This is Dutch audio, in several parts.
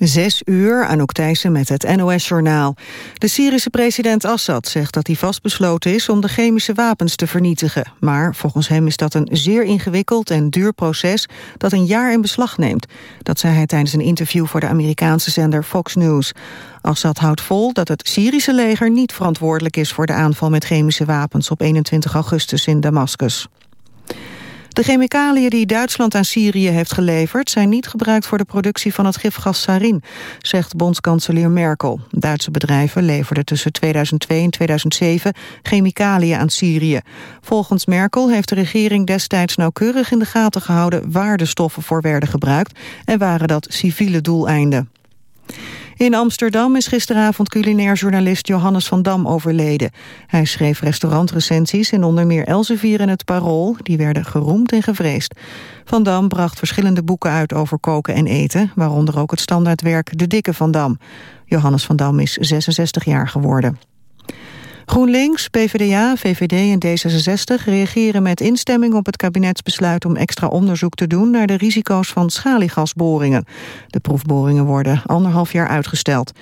Zes uur, Anouk Thijssen met het NOS-journaal. De Syrische president Assad zegt dat hij vastbesloten is om de chemische wapens te vernietigen. Maar volgens hem is dat een zeer ingewikkeld en duur proces dat een jaar in beslag neemt. Dat zei hij tijdens een interview voor de Amerikaanse zender Fox News. Assad houdt vol dat het Syrische leger niet verantwoordelijk is voor de aanval met chemische wapens op 21 augustus in Damascus. De chemicaliën die Duitsland aan Syrië heeft geleverd... zijn niet gebruikt voor de productie van het gifgas sarin, zegt bondskanselier Merkel. Duitse bedrijven leverden tussen 2002 en 2007 chemicaliën aan Syrië. Volgens Merkel heeft de regering destijds nauwkeurig in de gaten gehouden... waar de stoffen voor werden gebruikt en waren dat civiele doeleinden. In Amsterdam is gisteravond culinair journalist Johannes van Dam overleden. Hij schreef restaurantrecensies in onder meer Elsevier en het Parool. Die werden geroemd en gevreesd. Van Dam bracht verschillende boeken uit over koken en eten... waaronder ook het standaardwerk De Dikke van Dam. Johannes van Dam is 66 jaar geworden. GroenLinks, PvdA, VVD en D66 reageren met instemming op het kabinetsbesluit om extra onderzoek te doen naar de risico's van schaliegasboringen. De proefboringen worden anderhalf jaar uitgesteld.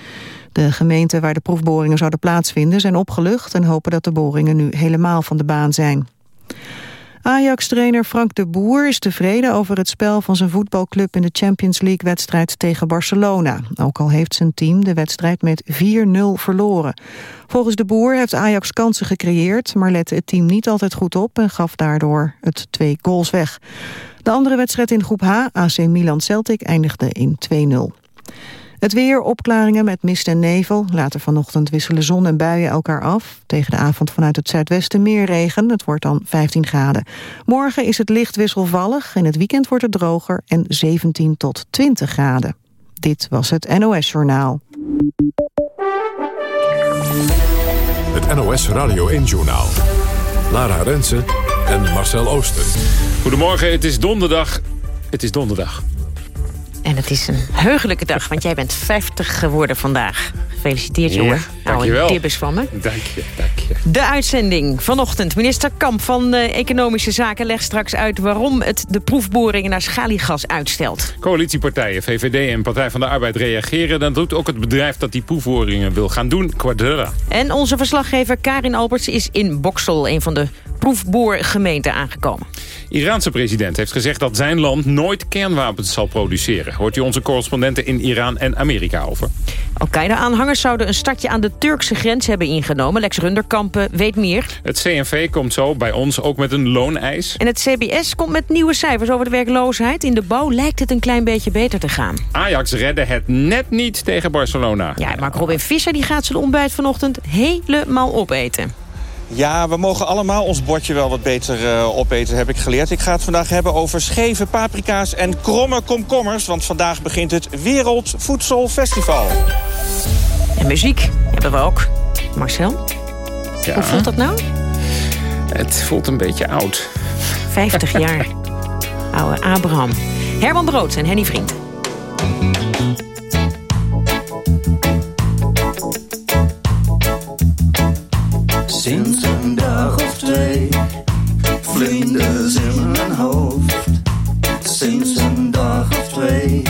De gemeenten waar de proefboringen zouden plaatsvinden zijn opgelucht en hopen dat de boringen nu helemaal van de baan zijn. Ajax-trainer Frank de Boer is tevreden over het spel van zijn voetbalclub in de Champions League-wedstrijd tegen Barcelona. Ook al heeft zijn team de wedstrijd met 4-0 verloren. Volgens de Boer heeft Ajax kansen gecreëerd, maar lette het team niet altijd goed op en gaf daardoor het twee goals weg. De andere wedstrijd in groep H, AC Milan-Celtic, eindigde in 2-0. Het weer, opklaringen met mist en nevel. Later vanochtend wisselen zon en buien elkaar af. Tegen de avond vanuit het zuidwesten meer regen. Het wordt dan 15 graden. Morgen is het licht wisselvallig. In het weekend wordt het droger en 17 tot 20 graden. Dit was het NOS Journaal. Het NOS Radio 1 Journaal. Lara Rensen en Marcel Ooster. Goedemorgen, het is donderdag. Het is donderdag. En het is een heugelijke dag, want jij bent 50 geworden vandaag. Gefeliciteerd, jongen. Ja, dankjewel. Oude van me. Dank je, dank je. De uitzending vanochtend. Minister Kamp van Economische Zaken legt straks uit... waarom het de proefboringen naar schaliegas uitstelt. Coalitiepartijen, VVD en Partij van de Arbeid reageren. Dan doet ook het bedrijf dat die proefboringen wil gaan doen, Quadra. En onze verslaggever Karin Alberts is in Boksel... een van de proefboorgemeenten aangekomen. Iraanse president heeft gezegd dat zijn land nooit kernwapens zal produceren. Hoort u onze correspondenten in Iran en Amerika over? Al-Qaeda-aanhangers zouden een stadje aan de Turkse grens hebben ingenomen. Lex Runderkamp weet meer. Het CNV komt zo bij ons ook met een looneis. En het CBS komt met nieuwe cijfers over de werkloosheid. In de bouw lijkt het een klein beetje beter te gaan. Ajax redde het net niet tegen Barcelona. Ja, maar Robin Visser die gaat zijn ontbijt vanochtend helemaal opeten. Ja, we mogen allemaal ons bordje wel wat beter uh, opeten, heb ik geleerd. Ik ga het vandaag hebben over scheve paprika's en kromme komkommers... want vandaag begint het Wereldvoedselfestival. En muziek hebben we ook. Marcel, ja. hoe voelt dat nou? Het voelt een beetje oud. 50 jaar. Oude Abraham. Herman Brood en Henny Vriend. Sinds een dag of twee, vlinders in mijn hoofd. Sinds een dag of twee,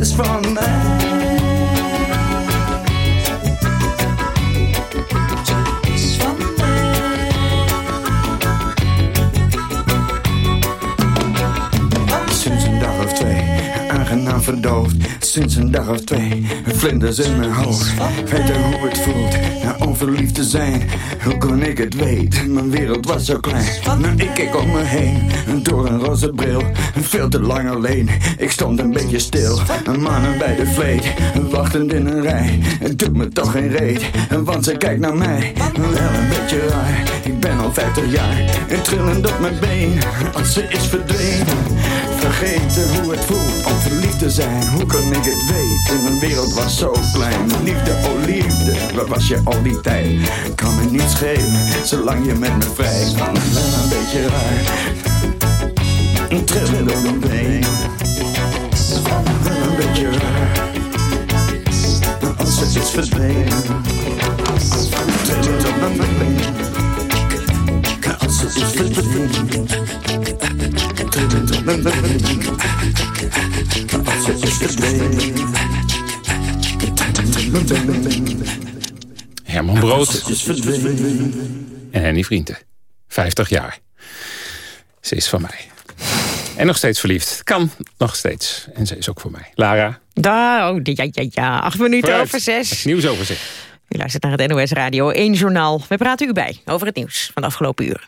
is van mij. Sinds een dag of twee, aangenaam verdoofd. Sinds een dag of twee, vlinders in mijn hoofd. Weten hoe het voelt, naar onverliefd te zijn. Hoe kon ik het weten, mijn wereld was zo klein. Maar ik keek om me heen, door een roze bril. Veel te lang alleen, ik stond een beetje stil. Mannen bij de vleet, wachtend in een rij. Het doet me toch geen reet, want ze kijkt naar mij. Wel een beetje raar, ik ben al 50 jaar. En trillend op mijn been, als ze is verdwenen. Vergeten hoe het voelt om verliefd te zijn. Hoe kon ik het weten? Mijn wereld was zo klein. Liefde, oh liefde, waar was je al die tijd? Kan me niet schelen, zolang je met me vrij. Wel een beetje raar. Een trillend op mijn been. Een beetje raar. Als het is verdwenen. Trillend op mijn been. Als het is. Herman Brood en Henny Vrienden. 50 jaar. Ze is van mij. En nog steeds verliefd. Kan nog steeds. En ze is ook voor mij. Lara, Daar, oh, ja, ja, ja. Acht minuten vooruit. over zes. Nieuwsoverzicht. U luistert naar het NOS Radio 1 Journaal. We praten u bij over het nieuws van de afgelopen uren.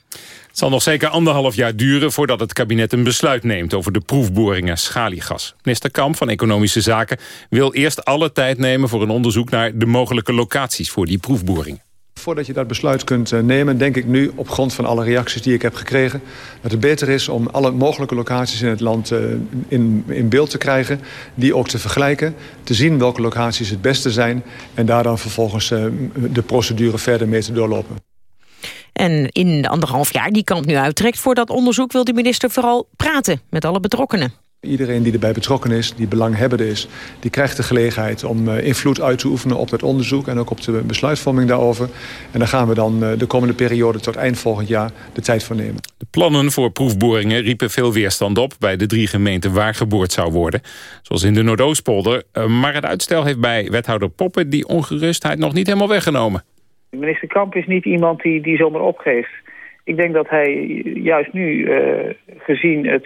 Het zal nog zeker anderhalf jaar duren voordat het kabinet een besluit neemt over de proefboringen schaliegas. Minister Kamp van Economische Zaken wil eerst alle tijd nemen voor een onderzoek naar de mogelijke locaties voor die proefboringen. Voordat je dat besluit kunt eh, nemen, denk ik nu op grond van alle reacties die ik heb gekregen... dat het beter is om alle mogelijke locaties in het land eh, in, in beeld te krijgen. Die ook te vergelijken, te zien welke locaties het beste zijn... en daar dan vervolgens eh, de procedure verder mee te doorlopen. En in de anderhalf jaar die Kamp nu uittrekt voor dat onderzoek... wil de minister vooral praten met alle betrokkenen. Iedereen die erbij betrokken is, die belanghebbende is... die krijgt de gelegenheid om eh, invloed uit te oefenen op dat onderzoek... en ook op de besluitvorming daarover. En daar gaan we dan eh, de komende periode tot eind volgend jaar de tijd voor nemen. De plannen voor proefboringen riepen veel weerstand op... bij de drie gemeenten waar geboord zou worden. Zoals in de Noordoostpolder. Eh, Maar het uitstel heeft bij wethouder Poppen... die ongerustheid nog niet helemaal weggenomen. Minister Kamp is niet iemand die, die zomaar opgeeft. Ik denk dat hij juist nu, eh, gezien het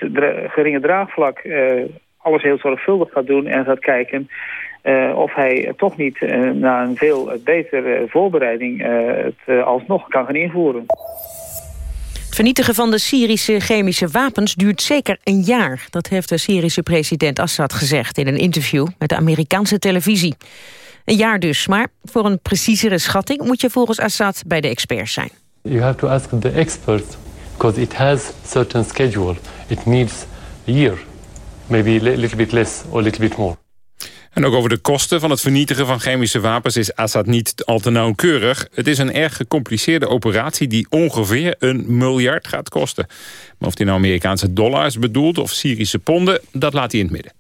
geringe draagvlak... eh, alles heel zorgvuldig gaat doen en gaat kijken... eh, of hij toch niet eh, na een veel betere voorbereiding... eh, het alsnog kan gaan invoeren. Het vernietigen van de Syrische chemische wapens duurt zeker een jaar. Dat heeft de Syrische president Assad gezegd in een interview met de Amerikaanse televisie. Een jaar dus, maar voor een preciezere schatting moet je volgens Assad bij de experts zijn. You have to ask the experts because it has certain schedule. It needs a year, maybe a little bit less or a little bit more. En ook over de kosten van het vernietigen van chemische wapens is Assad niet al te nauwkeurig. Het is een erg gecompliceerde operatie die ongeveer een miljard gaat kosten. Maar of hij nou Amerikaanse dollars bedoelt of Syrische ponden, dat laat hij in het midden.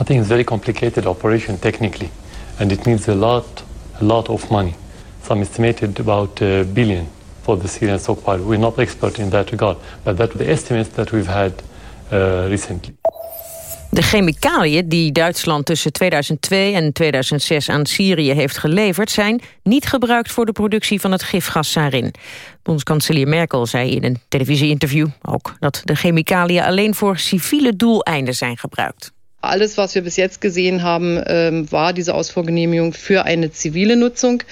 I think it's a very complicated operation technically, and it needs a lot, a lot of money. Some estimated about a billion for the Syrian stockpile. We're not expert in that regard, but that's the estimates that we've had uh, recently. De chemicaliën die Duitsland tussen 2002 en 2006 aan Syrië heeft geleverd... zijn niet gebruikt voor de productie van het gifgas sarin. Bondskanselier Merkel zei in een televisieinterview ook... dat de chemicaliën alleen voor civiele doeleinden zijn gebruikt. Alles, was wir bis jetzt gesehen haben, ähm, war diese Ausfuhrgenehmigung für eine zivile Nutzung,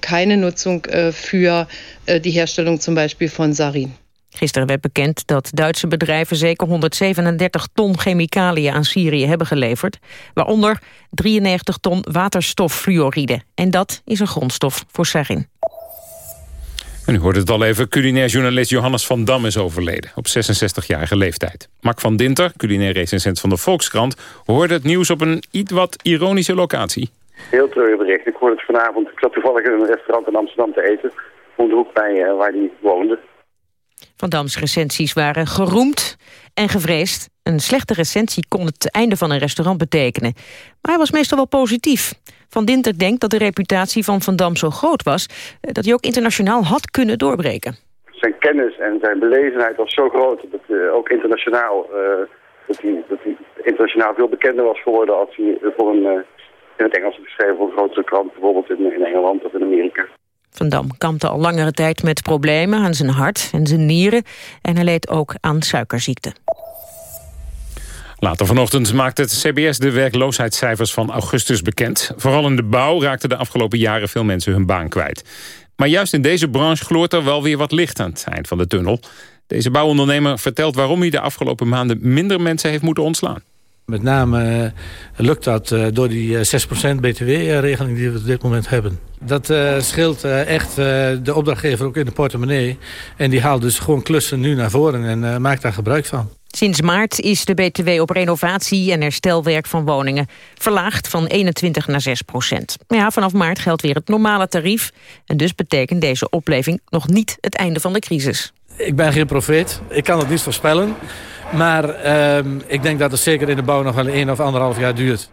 keine Nutzung äh, für äh, die Herstellung von Sarin. Gisteren werd bekend dat Duitse bedrijven zeker 137 ton chemicaliën aan Syrië hebben geleverd. Waaronder 93 ton waterstoffluoride. En dat is een grondstof voor sarin. En u hoort het al even, culinair journalist Johannes van Dam is overleden. Op 66-jarige leeftijd. Mark van Dinter, culinair recensent van de Volkskrant... hoorde het nieuws op een iets wat ironische locatie. Heel treurig bericht. Ik hoorde het vanavond. Ik zat toevallig in een restaurant in Amsterdam te eten. Om de hoek bij uh, waar hij woonde. Van Dams recensies waren geroemd en gevreesd. Een slechte recensie kon het einde van een restaurant betekenen. Maar hij was meestal wel positief. Van Dinter denkt dat de reputatie van Van Dam zo groot was... eh, dat hij ook internationaal had kunnen doorbreken. Zijn kennis en zijn belezenheid was zo groot dat uh, ook internationaal, uh, dat, hij, dat hij internationaal veel bekender was geworden als hij voor een, uh, in het Engels geschreven voor een grotere krant, bijvoorbeeld in, in Engeland of in Amerika. Van Dam kampte al langere tijd met problemen aan zijn hart en zijn nieren en hij leed ook aan suikerziekte. Later vanochtend maakte het CBS de werkloosheidscijfers van augustus bekend. Vooral in de bouw raakten de afgelopen jaren veel mensen hun baan kwijt. Maar juist in deze branche gloort er wel weer wat licht aan het eind van de tunnel. Deze bouwondernemer vertelt waarom hij de afgelopen maanden minder mensen heeft moeten ontslaan. Met name uh, lukt dat uh, door die uh, 6% btw-regeling die we op dit moment hebben. Dat scheelt echt de opdrachtgever ook in de portemonnee. En die haalt dus gewoon klussen nu naar voren en maakt daar gebruik van. Sinds maart is de BTW op renovatie en herstelwerk van woningen verlaagd van 21 naar 6 procent. Ja, vanaf maart geldt weer het normale tarief. En dus betekent deze opleving nog niet het einde van de crisis. Ik ben geen profeet. Ik kan het niet voorspellen. Maar uh, ik denk dat het zeker in de bouw nog wel één of anderhalf jaar duurt.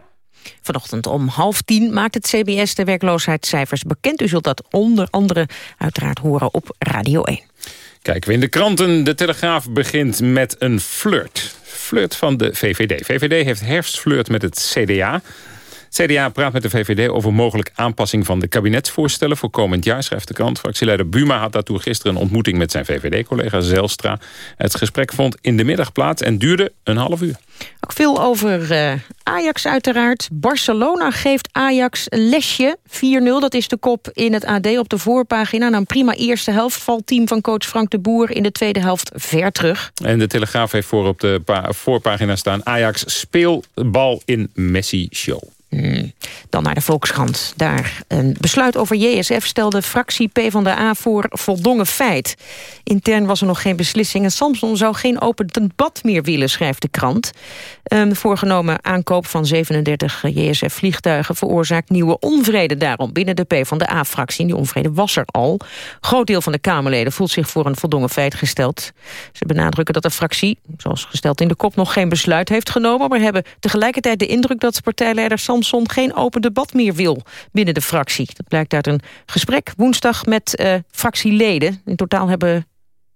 Vanochtend om half tien maakt het CBS de werkloosheidscijfers bekend. U zult dat onder andere uiteraard horen op Radio 1. Kijken we in de kranten. De Telegraaf begint met een flirt. Flirt van de VVD. VVD heeft herfstflirt met het CDA. CDA praat met de VVD over mogelijk aanpassing van de kabinetsvoorstellen voor komend jaar, schrijft de krant. Fractieleider Buma had daartoe gisteren een ontmoeting met zijn VVD-collega Zelstra. Het gesprek vond in de middag plaats en duurde een half uur. Ook veel over uh, Ajax uiteraard. Barcelona geeft Ajax een lesje. 4-0, dat is de kop in het AD op de voorpagina. Na een prima eerste helft valt team van coach Frank de Boer... in de tweede helft ver terug. En de Telegraaf heeft voor op de voorpagina staan... Ajax speelbal in Messi-show. Hmm. Dan naar de Volkskrant. Daar een besluit over JSF stelde fractie PvdA voor voldongen feit. Intern was er nog geen beslissing en Samson zou geen open debat meer willen, schrijft de krant. Een voorgenomen aankoop van 37 JSF-vliegtuigen veroorzaakt nieuwe onvrede daarom binnen de PvdA-fractie. Die onvrede was er al. Groot deel van de Kamerleden voelt zich voor een voldongen feit gesteld. Ze benadrukken dat de fractie, zoals gesteld in de kop, nog geen besluit heeft genomen, maar hebben tegelijkertijd de indruk dat partijleider Samson geen open debat meer wil binnen de fractie. Dat blijkt uit een gesprek woensdag met uh, fractieleden. In totaal hebben,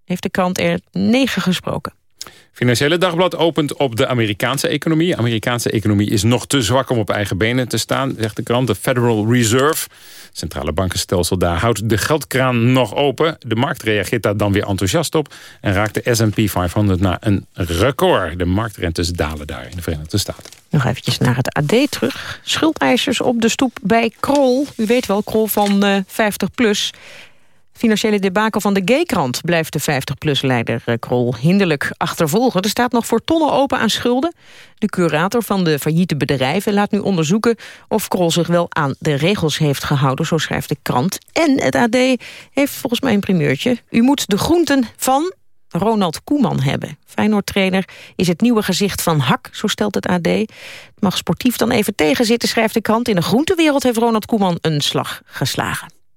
heeft de krant er negen gesproken. Financiële Dagblad opent op de Amerikaanse economie. De Amerikaanse economie is nog te zwak om op eigen benen te staan, zegt de krant. De Federal Reserve, centrale bankenstelsel daar, houdt de geldkraan nog open. De markt reageert daar dan weer enthousiast op en raakt de S&P 500 naar een record. De marktrentes dalen daar in de Verenigde Staten. Nog eventjes naar het AD terug. Schuldeisers op de stoep bij Krol. U weet wel, Krol van uh, 50 plus. Financiële debakel van de G-krant blijft de 50-plus-leider Krol hinderlijk achtervolgen. Er staat nog voor tonnen open aan schulden. De curator van de failliete bedrijven laat nu onderzoeken... of Krol zich wel aan de regels heeft gehouden, zo schrijft de krant. En het AD heeft volgens mij een primeurtje. U moet de groenten van Ronald Koeman hebben. Feyenoord-trainer is het nieuwe gezicht van Hak, zo stelt het AD. Het mag sportief dan even tegenzitten, schrijft de krant. In de groentewereld heeft Ronald Koeman een slag geslagen.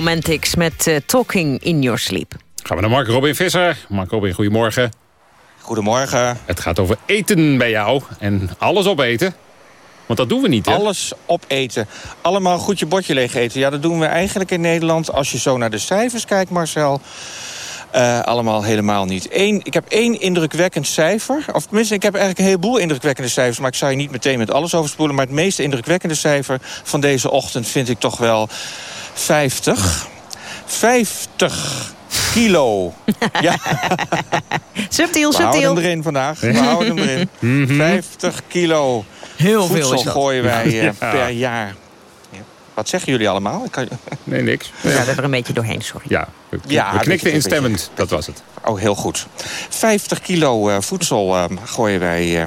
Romantics met uh, Talking in Your Sleep. Gaan we naar Mark Robin Visser. Mark Robin, goedemorgen. Goedemorgen. Het gaat over eten bij jou en alles opeten. Want dat doen we niet, hè? Alles opeten. Allemaal goed je bordje leeg eten. Ja, dat doen we eigenlijk in Nederland. Als je zo naar de cijfers kijkt, Marcel... Uh, allemaal helemaal niet. Eén, ik heb één indrukwekkend cijfer. Of tenminste, ik heb eigenlijk een heleboel indrukwekkende cijfers... maar ik zou je niet meteen met alles overspoelen. Maar het meest indrukwekkende cijfer van deze ochtend vind ik toch wel 50. 50 kilo. ja. Subtiel, We subtiel. houden hem erin vandaag. We houden hem erin. Mhm. 50 kilo Heel veel voedsel is dat. gooien wij eh, Ja. per jaar. Ja. Wat zeggen jullie allemaal? Ik kan... Nee, niks. Ja, we hebben er een beetje doorheen, sorry. Ja, we, Ja, we knikten beetje- instemmend. Dat was het. Oh, heel goed. 50 kilo eh, voedsel eh, gooien wij eh,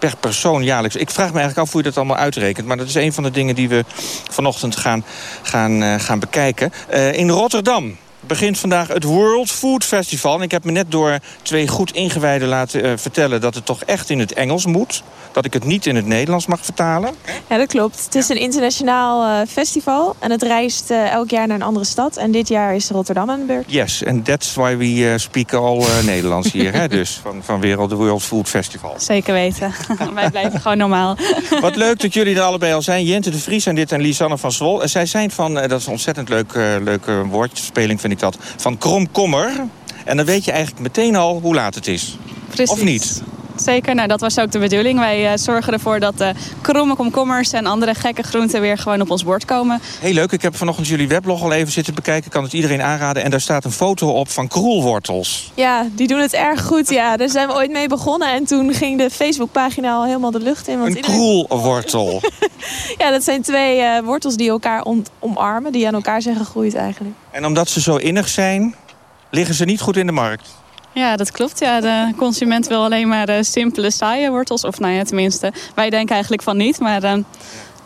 per persoon jaarlijks. Ik vraag me eigenlijk af hoe je dat allemaal uitrekent. Maar dat is een van de dingen die we vanochtend gaan, gaan, eh, gaan bekijken. Eh, in Rotterdam begint vandaag het World Food Festival. En ik heb me net door twee goed ingewijden laten eh, vertellen... dat het toch echt in het Engels moet. Dat ik het niet in het Nederlands mag vertalen. Ja, dat klopt. Het is een internationaal eh, festival en het reist eh, elk jaar naar een andere stad. En dit jaar is Rotterdam aan de beurt. Yes, and that's why we eh, speak all eh, Nederlands hier. hè, dus van, van Wereld World Food Festival. Zeker weten. Wij blijven gewoon normaal. Wat leuk dat jullie er allebei al zijn. Jente de Vries en dit en Lisanne van Zwol. En zij zijn van, eh, dat is een ontzettend leuk, eh, leuke woordspeling vind ik dat, van Kromkommer. En dan weet je eigenlijk meteen al hoe laat het is. Precies. Of niet? Zeker, nou, dat was ook de bedoeling. Wij eh, zorgen ervoor dat de kromme komkommers en andere gekke groenten weer gewoon op ons bord komen. Heel leuk, ik heb vanochtend jullie weblog al even zitten bekijken. Ik kan het iedereen aanraden. En daar staat een foto op van kroelwortels. Ja, die doen het erg goed. Ja, daar zijn we ooit mee begonnen. En toen ging de Facebookpagina al helemaal de lucht in. Want Een iedereen- kroelwortel. Ja, dat zijn twee eh, wortels die elkaar omarmen. Die aan elkaar zijn gegroeid eigenlijk. en omdat ze zo innig zijn, liggen ze niet goed in de markt. Ja, dat klopt. Ja, de consument wil alleen maar eh, simpele, saaie wortels. Of nou ja, tenminste, wij denken eigenlijk van niet. Maar eh,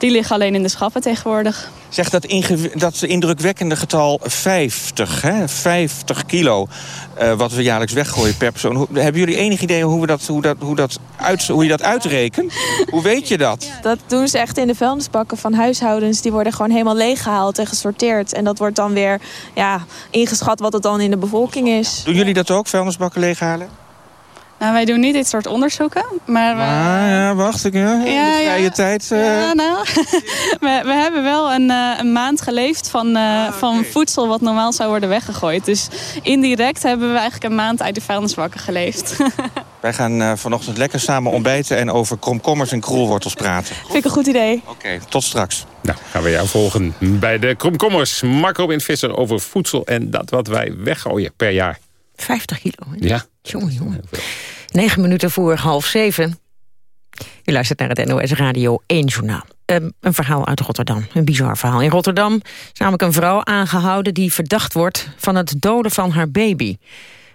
die liggen alleen in de schappen tegenwoordig. Zeg dat, dat indrukwekkende getal 50, hè? 50 kilo, eh, wat we jaarlijks weggooien per persoon. Hebben jullie enig idee hoe, we dat, hoe, dat, hoe, dat uit, hoe je dat uitrekent? Hoe weet je dat? Dat doen ze echt in de vuilnisbakken van huishoudens. Die worden gewoon helemaal leeggehaald en gesorteerd. En dat wordt dan weer ja, ingeschat wat het dan in de bevolking is. Doen jullie dat ook, vuilnisbakken leeghalen? Nou, wij doen niet dit soort onderzoeken. Maar we, Ah, ja, wacht ik. In Ja, de vrije ja. tijd. eh, Ja, nou, we, we hebben wel een, eh, een maand geleefd van, eh, van voedsel wat normaal zou worden weggegooid. Dus indirect hebben we eigenlijk een maand uit de vuilnisbakken geleefd. Wij gaan eh, vanochtend lekker samen ontbijten en over kromkommers en kroelwortels praten. Vind ik een goed idee. Oké, tot straks. Nou, gaan we jou volgen bij de Kromkommers. Mark Robin Visser over voedsel en dat wat wij weggooien per jaar. 50 kilo. hè? Ja. Jongen, jongen. 9 minuten voor half zeven. U luistert naar het NOS Radio 1 Journaal. Ehm, een verhaal uit Rotterdam, een bizar verhaal. In Rotterdam is namelijk een vrouw aangehouden... die verdacht wordt van het doden van haar baby.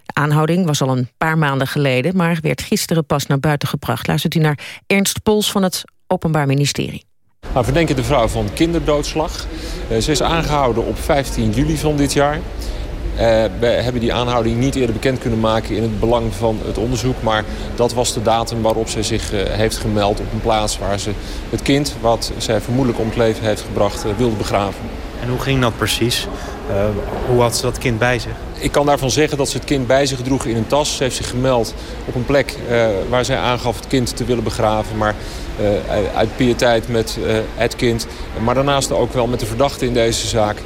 De aanhouding was al een paar maanden geleden... maar werd gisteren pas naar buiten gebracht. Luistert u naar Ernst Pols van het Openbaar Ministerie. We verdenken de vrouw van kinderdoodslag. Eh, ze is aangehouden op 15 juli van dit jaar. Eh, we hebben die aanhouding niet eerder bekend kunnen maken in het belang van het onderzoek. Maar dat was de datum waarop ze zich eh, heeft gemeld op een plaats waar ze het kind, wat zij vermoedelijk om het leven heeft gebracht, eh, wilde begraven. En hoe ging dat precies? Eh, hoe had ze dat kind bij zich? Ik kan daarvan zeggen dat ze het kind bij zich droeg in een tas. Ze heeft zich gemeld op een plek eh, waar zij aangaf het kind te willen begraven. Maar eh, uit pietijd met het kind. Maar daarnaast ook wel met de verdachte in deze zaak.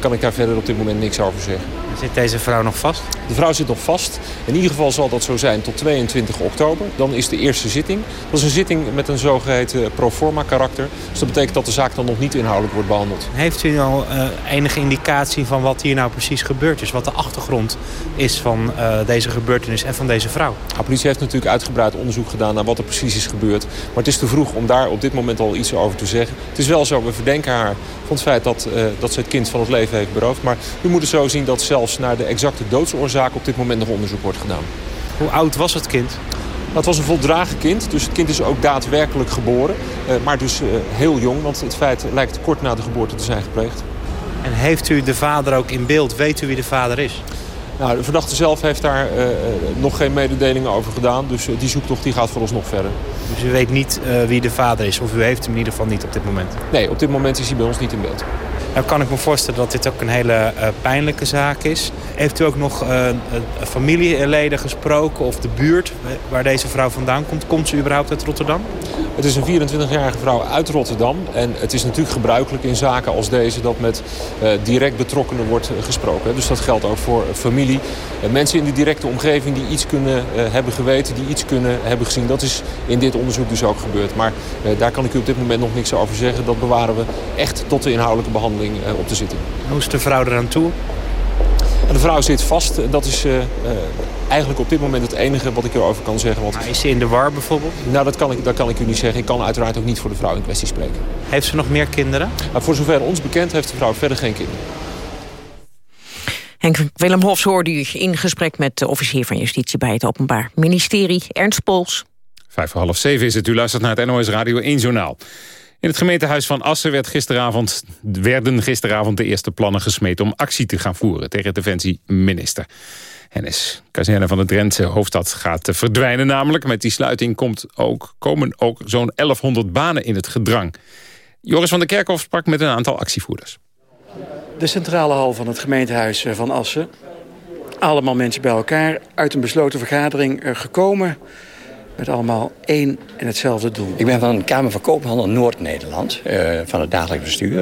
kan ik daar verder op dit moment niks over zeggen. Zit deze vrouw nog vast? De vrouw zit nog vast. In ieder geval zal dat zo zijn tot 22 oktober. Dan is de eerste zitting. Dat is een zitting met een zogeheten pro forma karakter. Dus dat betekent dat de zaak dan nog niet inhoudelijk wordt behandeld. Heeft u al enige indicatie van wat hier nou precies gebeurd is? Wat de achtergrond is van eh, deze gebeurtenis en van deze vrouw? De politie heeft natuurlijk uitgebreid onderzoek gedaan naar wat er precies is gebeurd. Maar het is te vroeg om daar op dit moment al iets over te zeggen. Het is wel zo, we verdenken haar van het feit dat, eh, dat ze het kind van het leven heeft beroofd. Maar u moet het zo zien dat zelfs naar de exacte doodsoorzaak op dit moment nog onderzoek wordt gedaan. Hoe oud was het kind? Dat was een voldragen kind, dus het kind is ook daadwerkelijk geboren. eh, maar dus heel jong, want het feit lijkt kort na de geboorte te zijn gepleegd. En heeft u de vader ook in beeld? Weet u wie de vader is? Nou, de verdachte zelf heeft daar eh, eh, nog geen mededelingen over gedaan. Dus eh, die zoektocht die gaat vooralsnog verder. Dus u weet niet wie de vader is? Of u heeft hem in ieder geval niet op dit moment? Nee, op dit moment is hij bij ons niet in beeld. Nou kan ik me voorstellen dat dit ook een hele uh, pijnlijke zaak is. Heeft u ook nog uh, familieleden gesproken of de buurt waar deze vrouw vandaan komt? Komt ze überhaupt uit Rotterdam? Het is een 24-jarige vrouw uit Rotterdam. En het is natuurlijk gebruikelijk in zaken als deze dat met direct betrokkenen wordt gesproken. Dus dat geldt ook voor familie. mensen in de directe omgeving die iets kunnen hebben geweten, die iets kunnen hebben gezien. Dat is in dit onderzoek dus ook gebeurd. Maar daar kan ik u op dit moment nog niks over zeggen. Dat bewaren we echt tot de inhoudelijke behandeling op te zitten. Hoe is de vrouw eraan toe? De vrouw zit vast. Dat is uh, eigenlijk op dit moment het enige wat ik erover kan zeggen. Want... Maar is ze in de war bijvoorbeeld? Nou, dat kan, ik, dat kan ik u niet zeggen. Ik kan uiteraard ook niet voor de vrouw in kwestie spreken. Heeft ze nog meer kinderen? Maar voor zover ons bekend heeft de vrouw verder geen kinderen. Henk Willem Hofs hoorde u in gesprek met de officier van Justitie bij het Openbaar Ministerie, Ernst Pols. Vijf voor half zeven is het. U luistert naar het NOS Radio 1 Journaal. In het gemeentehuis van Assen werd gisteravond, werden gisteravond de eerste plannen gesmeed... om actie te gaan voeren tegen defensieminister. Hennis, kazerne van de Drentse hoofdstad gaat verdwijnen namelijk. Met die sluiting komt ook, komen ook zo'n 1100 banen in het gedrang. Joris van der Kerkhof sprak met een aantal actievoerders. De centrale hal van het gemeentehuis van Assen. Allemaal mensen bij elkaar, uit een besloten vergadering eh, gekomen met allemaal één en hetzelfde doel. Ik ben van de Kamer van Koophandel Noord-Nederland, uh, van het dagelijks bestuur.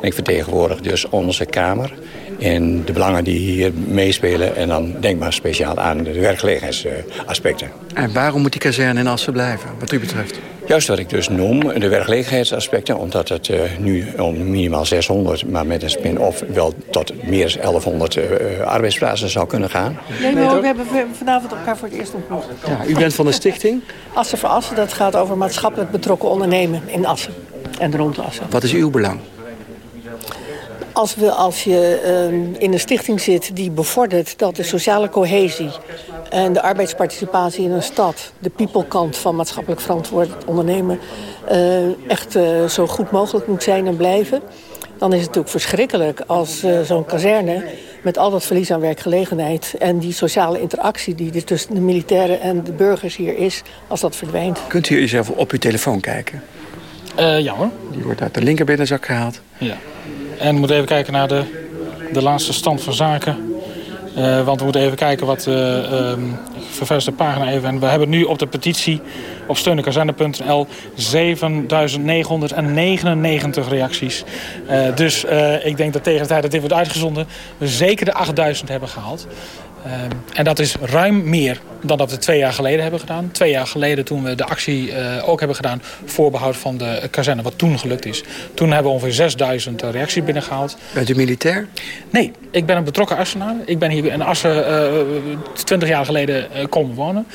En ik vertegenwoordig dus onze Kamer en de belangen die hier meespelen. En dan denk maar speciaal aan de werkgelegenheidsaspecten. En waarom moet die kazerne in Assen blijven, wat u betreft? Juist wat ik dus noem, de werkgelegenheidsaspecten. Omdat het uh, nu om minimaal 600, maar met een spin-off wel tot meer dan 1100 uh, arbeidsplaatsen zou kunnen gaan. Nee, maar we hebben vanavond elkaar voor het eerst ontmoet. Ja, u bent van de stichting? Assen voor Assen, dat gaat over maatschappelijk betrokken ondernemen in Assen en rond Assen. Wat is uw belang? Als, we, als je uh, in een stichting zit die bevordert dat de sociale cohesie en de arbeidsparticipatie in een stad, de people-kant van maatschappelijk verantwoord ondernemen, uh, echt uh, zo goed mogelijk moet zijn en blijven. Dan is het natuurlijk verschrikkelijk als uh, zo'n kazerne met al dat verlies aan werkgelegenheid en die sociale interactie die er tussen de militairen en de burgers hier is, als dat verdwijnt. Kunt u eens even op uw telefoon kijken? ja hoor. Die wordt uit de linkerbinnenzak gehaald. Ja. En we moeten even kijken naar de, de laatste stand van zaken. Uh, want we moeten even kijken wat... Uh, um, ik ververs de pagina even. En we hebben nu op de petitie op steunekazerne.nl 7.999 reacties. Uh, dus ik denk dat tegen de tijd dat dit wordt uitgezonden... we zeker de 8.000 hebben gehaald. Uh, en dat is ruim meer dan dat we twee jaar geleden hebben gedaan. Twee jaar geleden toen we de actie uh, ook hebben gedaan... voorbehoud van de kazerne, wat toen gelukt is. Toen hebben we ongeveer 6000 reacties binnengehaald. Bent u militair? Nee, ik ben een betrokken Assenaar. Ik ben hier in Assen uh, 20 jaar geleden uh, komen wonen.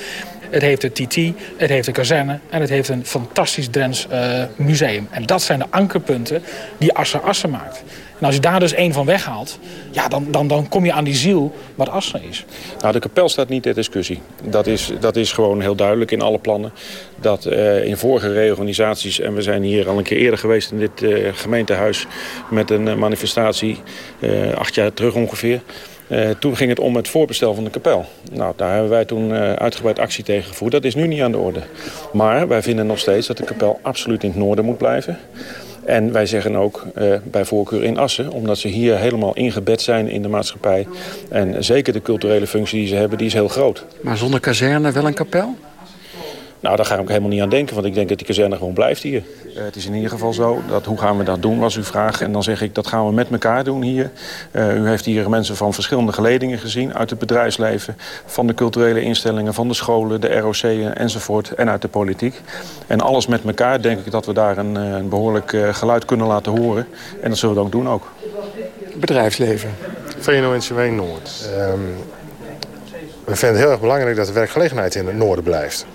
Het heeft een TT, het heeft een kazerne en het heeft een fantastisch Drents uh, museum. En dat zijn de ankerpunten die Assen Assen maakt. En als je daar dus één van weghaalt, ja, dan, dan, dan kom je aan die ziel wat Assen is. Nou, de kapel staat niet ter discussie. Dat is, dat is gewoon heel duidelijk in alle plannen. Dat uh, in vorige reorganisaties, en we zijn hier al een keer eerder geweest in dit uh, gemeentehuis... met een manifestatie, acht jaar terug ongeveer... Uh, toen ging het om het voorbestel van de kapel. Nou, daar hebben wij toen uh, uitgebreid actie tegen gevoerd. Dat is nu niet aan de orde. Maar wij vinden nog steeds dat de kapel absoluut in het noorden moet blijven. En wij zeggen ook uh, bij voorkeur in Assen, omdat ze hier helemaal ingebed zijn in de maatschappij. En zeker de culturele functie die ze hebben, die is heel groot. Maar zonder kazerne wel een kapel? Nou, daar ga ik ook helemaal niet aan denken, want ik denk dat die kazerne gewoon blijft hier. Uh, het is in ieder geval zo, dat hoe gaan we dat doen, was uw vraag. En dan zeg ik, dat gaan we met elkaar doen hier. Uh, u heeft hier mensen van verschillende geledingen gezien, uit het bedrijfsleven, van de culturele instellingen, van de scholen, de ROC'en enzovoort, en uit de politiek. En alles met elkaar denk ik dat we daar een, een behoorlijk uh, geluid kunnen laten horen. En dat zullen we ook doen ook. Bedrijfsleven. VNO-NCW Noord. Um, we vinden het heel erg belangrijk dat de werkgelegenheid in het noorden blijft.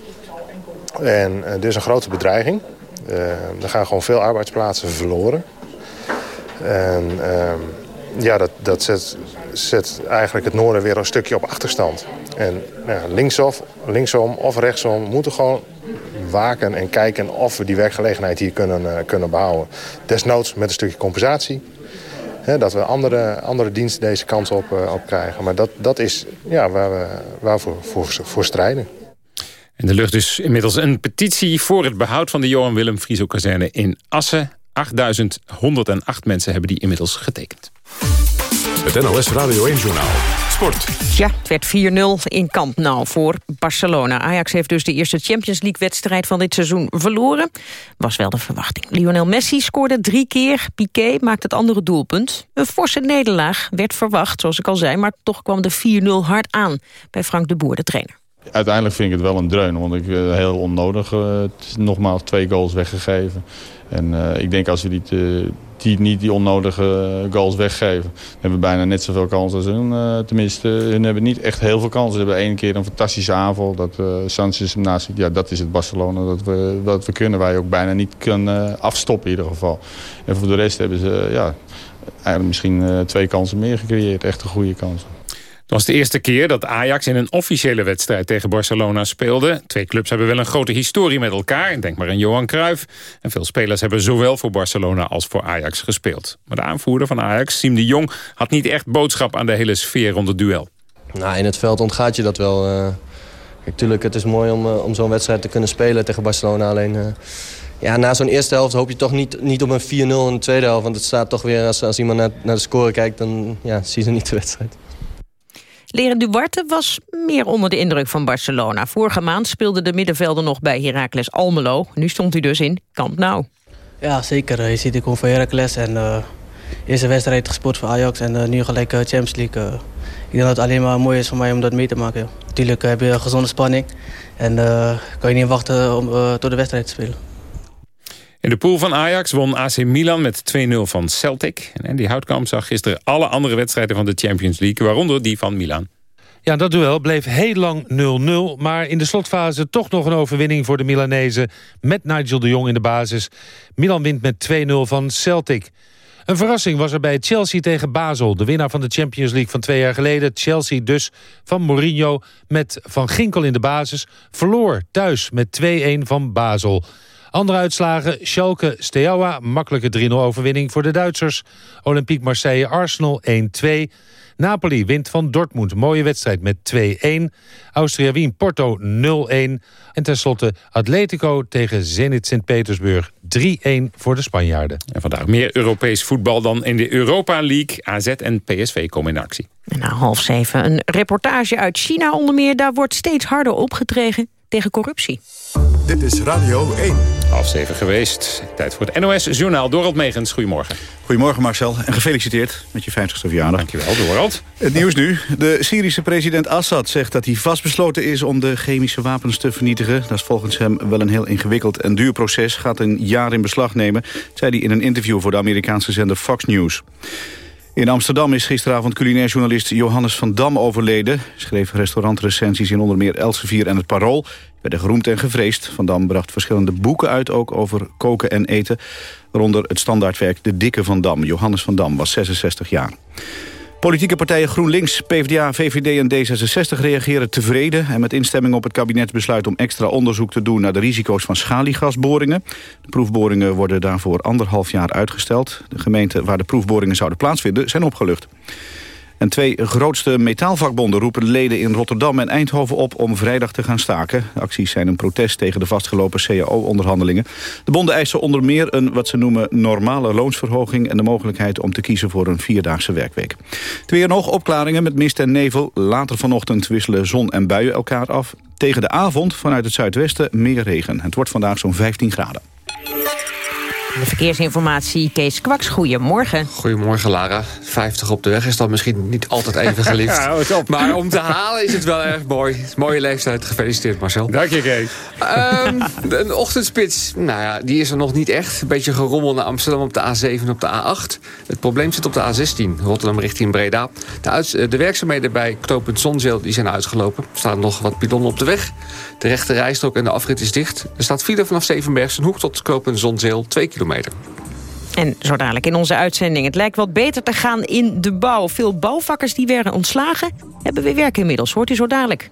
En uh, dit is een grote bedreiging. Uh, er gaan gewoon veel arbeidsplaatsen verloren. En uh, ja, dat, dat zet, zet eigenlijk het noorden weer een stukje op achterstand. En ja, linksaf, linksom of rechtsom moeten gewoon waken en kijken of we die werkgelegenheid hier kunnen, uh, kunnen behouden. Desnoods met een stukje compensatie. Hè, dat we andere, andere diensten deze kant op, op krijgen. Maar dat, dat is ja, waar we, waar we voor, voor strijden. In de lucht is inmiddels een petitie voor het behoud van de Johan Willem Frieso kazerne in Assen. 8108 mensen hebben die inmiddels getekend. Het NOS Radio 1-journaal. Sport. Ja, het werd 4-0 in Camp Nou voor Barcelona. Ajax heeft dus de eerste Champions League-wedstrijd van dit seizoen verloren. Was wel de verwachting. Lionel Messi scoorde drie keer. Piqué maakte het andere doelpunt. Een forse nederlaag werd verwacht, zoals ik al zei... maar toch kwam de 4-0 hard aan bij Frank de Boer, de trainer. Uiteindelijk vind ik het wel een dreun, want ik uh, heel onnodig. Uh, nogmaals twee goals weggegeven. En uh, ik denk als we die, die niet die onnodige goals weggeven... hebben we bijna net zoveel kansen als hun. tenminste, hun hebben niet echt heel veel kansen. Ze hebben één keer een fantastische aanval. Dat Sanchez hem naast Ja, dat is het Barcelona dat we, dat we kunnen. Wij ook bijna niet kunnen afstoppen in ieder geval. En voor de rest hebben ze ja, eigenlijk misschien twee kansen meer gecreëerd. Echt een goede kansen. Het was de eerste keer dat Ajax in een officiële wedstrijd tegen Barcelona speelde. Twee clubs hebben wel een grote historie met elkaar. Denk maar aan Johan Cruijff. En veel spelers hebben zowel voor Barcelona als voor Ajax gespeeld. Maar de aanvoerder van Ajax, Siem de Jong, had niet echt boodschap aan de hele sfeer rond het duel. Nou, in het veld ontgaat je dat wel. Uh, kijk, tuurlijk, het is mooi om, uh, om zo'n wedstrijd te kunnen spelen tegen Barcelona. Alleen, uh, ja, na zo'n eerste helft hoop je toch niet, niet op een 4-0 in de tweede helft. Want het staat toch weer, als, als iemand naar, naar de score kijkt, dan ja, zie je niet de wedstrijd. Leren Duarte was meer onder de indruk van Barcelona. Vorige maand speelde de middenvelder nog bij Heracles Almelo. Nu stond hij dus in Camp Nou. Ja, zeker. Je ziet, ik kom van Heracles en uh, eerste wedstrijd gespeeld voor Ajax en uh, nu gelijk uh, Champions League. ik denk dat het alleen maar mooi is voor mij om dat mee te maken. Natuurlijk heb je gezonde spanning en kan je niet wachten om tot de wedstrijd te spelen. In de pool van Ajax won AC Milan met 2-0 van Celtic. En die Houtkamp zag gisteren alle andere wedstrijden van de Champions League... waaronder die van Milan. Ja, dat duel bleef heel lang 0-0. Maar in de slotfase toch nog een overwinning voor de Milanezen... met Nigel de Jong in de basis. Milan wint met 2-0 van Celtic. Een verrassing was er bij Chelsea tegen Basel. De winnaar van de Champions League van twee jaar geleden. Chelsea dus van Mourinho met Van Ginkel in de basis. Verloor thuis met 2-1 van Basel. Andere uitslagen, Schalke, Steaua, makkelijke 3-0 overwinning voor de Duitsers. Olympique Marseille, Arsenal 1-2. Napoli wint van Dortmund, mooie wedstrijd met 2-1. Austria Wien, Porto 0-1. En tenslotte Atletico tegen Zenit Sint-Petersburg 3-1 voor de Spanjaarden. En vandaag meer Europees voetbal dan in de Europa League. AZ en PSV komen in actie. En na half zeven een reportage uit China onder meer. Daar wordt steeds harder opgetregen tegen corruptie. Dit is Radio 1. Half zeven geweest. Tijd voor het NOS-journaal. Dorald Megens, goedemorgen. Goedemorgen Marcel en gefeliciteerd met je 50ste verjaardag. Dankjewel Dorald. Het nieuws nu. De Syrische president Assad zegt dat hij vastbesloten is om de chemische wapens te vernietigen. Dat is volgens hem wel een heel ingewikkeld en duur proces. Gaat een jaar in beslag nemen, zei hij in een interview voor de Amerikaanse zender Fox News. In Amsterdam is gisteravond culinair journalist Johannes van Dam overleden. Schreef restaurantrecensies in onder meer Elsevier en het Parool. Werden geroemd en gevreesd. Van Dam bracht verschillende boeken uit, ook over koken en eten. Waaronder het standaardwerk De Dikke van Dam. Johannes van Dam was 66 jaar. Politieke partijen GroenLinks, PvdA, VVD en D66 reageren tevreden... en met instemming op het kabinetsbesluit om extra onderzoek te doen... naar de risico's van schaliegasboringen. De proefboringen worden daarvoor anderhalf jaar uitgesteld. De gemeenten waar de proefboringen zouden plaatsvinden zijn opgelucht. En twee grootste metaalvakbonden roepen leden in Rotterdam en Eindhoven op om vrijdag te gaan staken. De acties zijn een protest tegen de vastgelopen CAO-onderhandelingen. De bonden eisen onder meer een wat ze noemen normale loonsverhoging... en de mogelijkheid om te kiezen voor een vierdaagse werkweek. Het nog opklaringen met mist en nevel. Later vanochtend wisselen zon en buien elkaar af. Tegen de avond vanuit het zuidwesten meer regen. Het wordt vandaag zo'n 15 graden. De verkeersinformatie, Kees Kwaks, goedemorgen. Goedemorgen, Lara. 50 op de weg is dan misschien niet altijd even geliefd. ja, maar om te halen is het wel erg mooi. Mooie leeftijd. Gefeliciteerd, Marcel. Dank je, Kees. Um, een ochtendspits, nou ja, die is er nog niet echt. Een beetje gerommel naar Amsterdam op de A7 en op de A8. Het probleem zit op de A16, Rotterdam richting Breda. De, de werkzaamheden bij knooppunt Zonzeel die zijn uitgelopen. Er staan nog wat bidonnen op de weg. De rechte rijstrook en de afrit is dicht. Er staat file vanaf Zevenbergse Hoek tot knooppunt Zonzeel 2 kilometer. En zo dadelijk in onze uitzending. Het lijkt wat beter te gaan in de bouw. Veel bouwvakkers die werden ontslagen, hebben weer werk inmiddels. Hoort u zo dadelijk.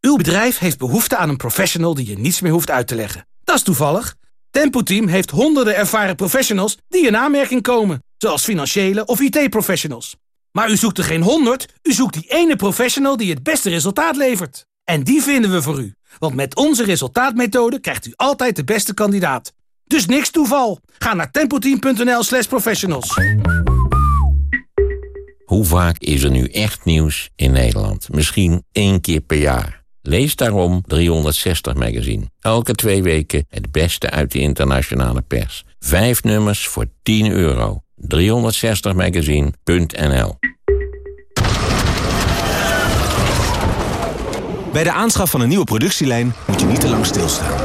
Uw bedrijf heeft behoefte aan een professional die je niets meer hoeft uit te leggen. Dat is toevallig. Tempo Team heeft honderden ervaren professionals die in aanmerking komen. Zoals financiële of IT-professionals. Maar u zoekt er geen honderd, u zoekt die ene professional die het beste resultaat levert. En die vinden we voor u. Want met onze resultaatmethode krijgt u altijd de beste kandidaat. Dus niks toeval. Ga naar tempoteam.nl slash professionals. Hoe vaak is er nu echt nieuws in Nederland? Misschien één keer per jaar. Lees daarom 360 Magazine. Elke twee weken het beste uit de internationale pers. Vijf nummers voor 10 euro. 360magazine.nl Bij de aanschaf van een nieuwe productielijn moet je niet te lang stilstaan.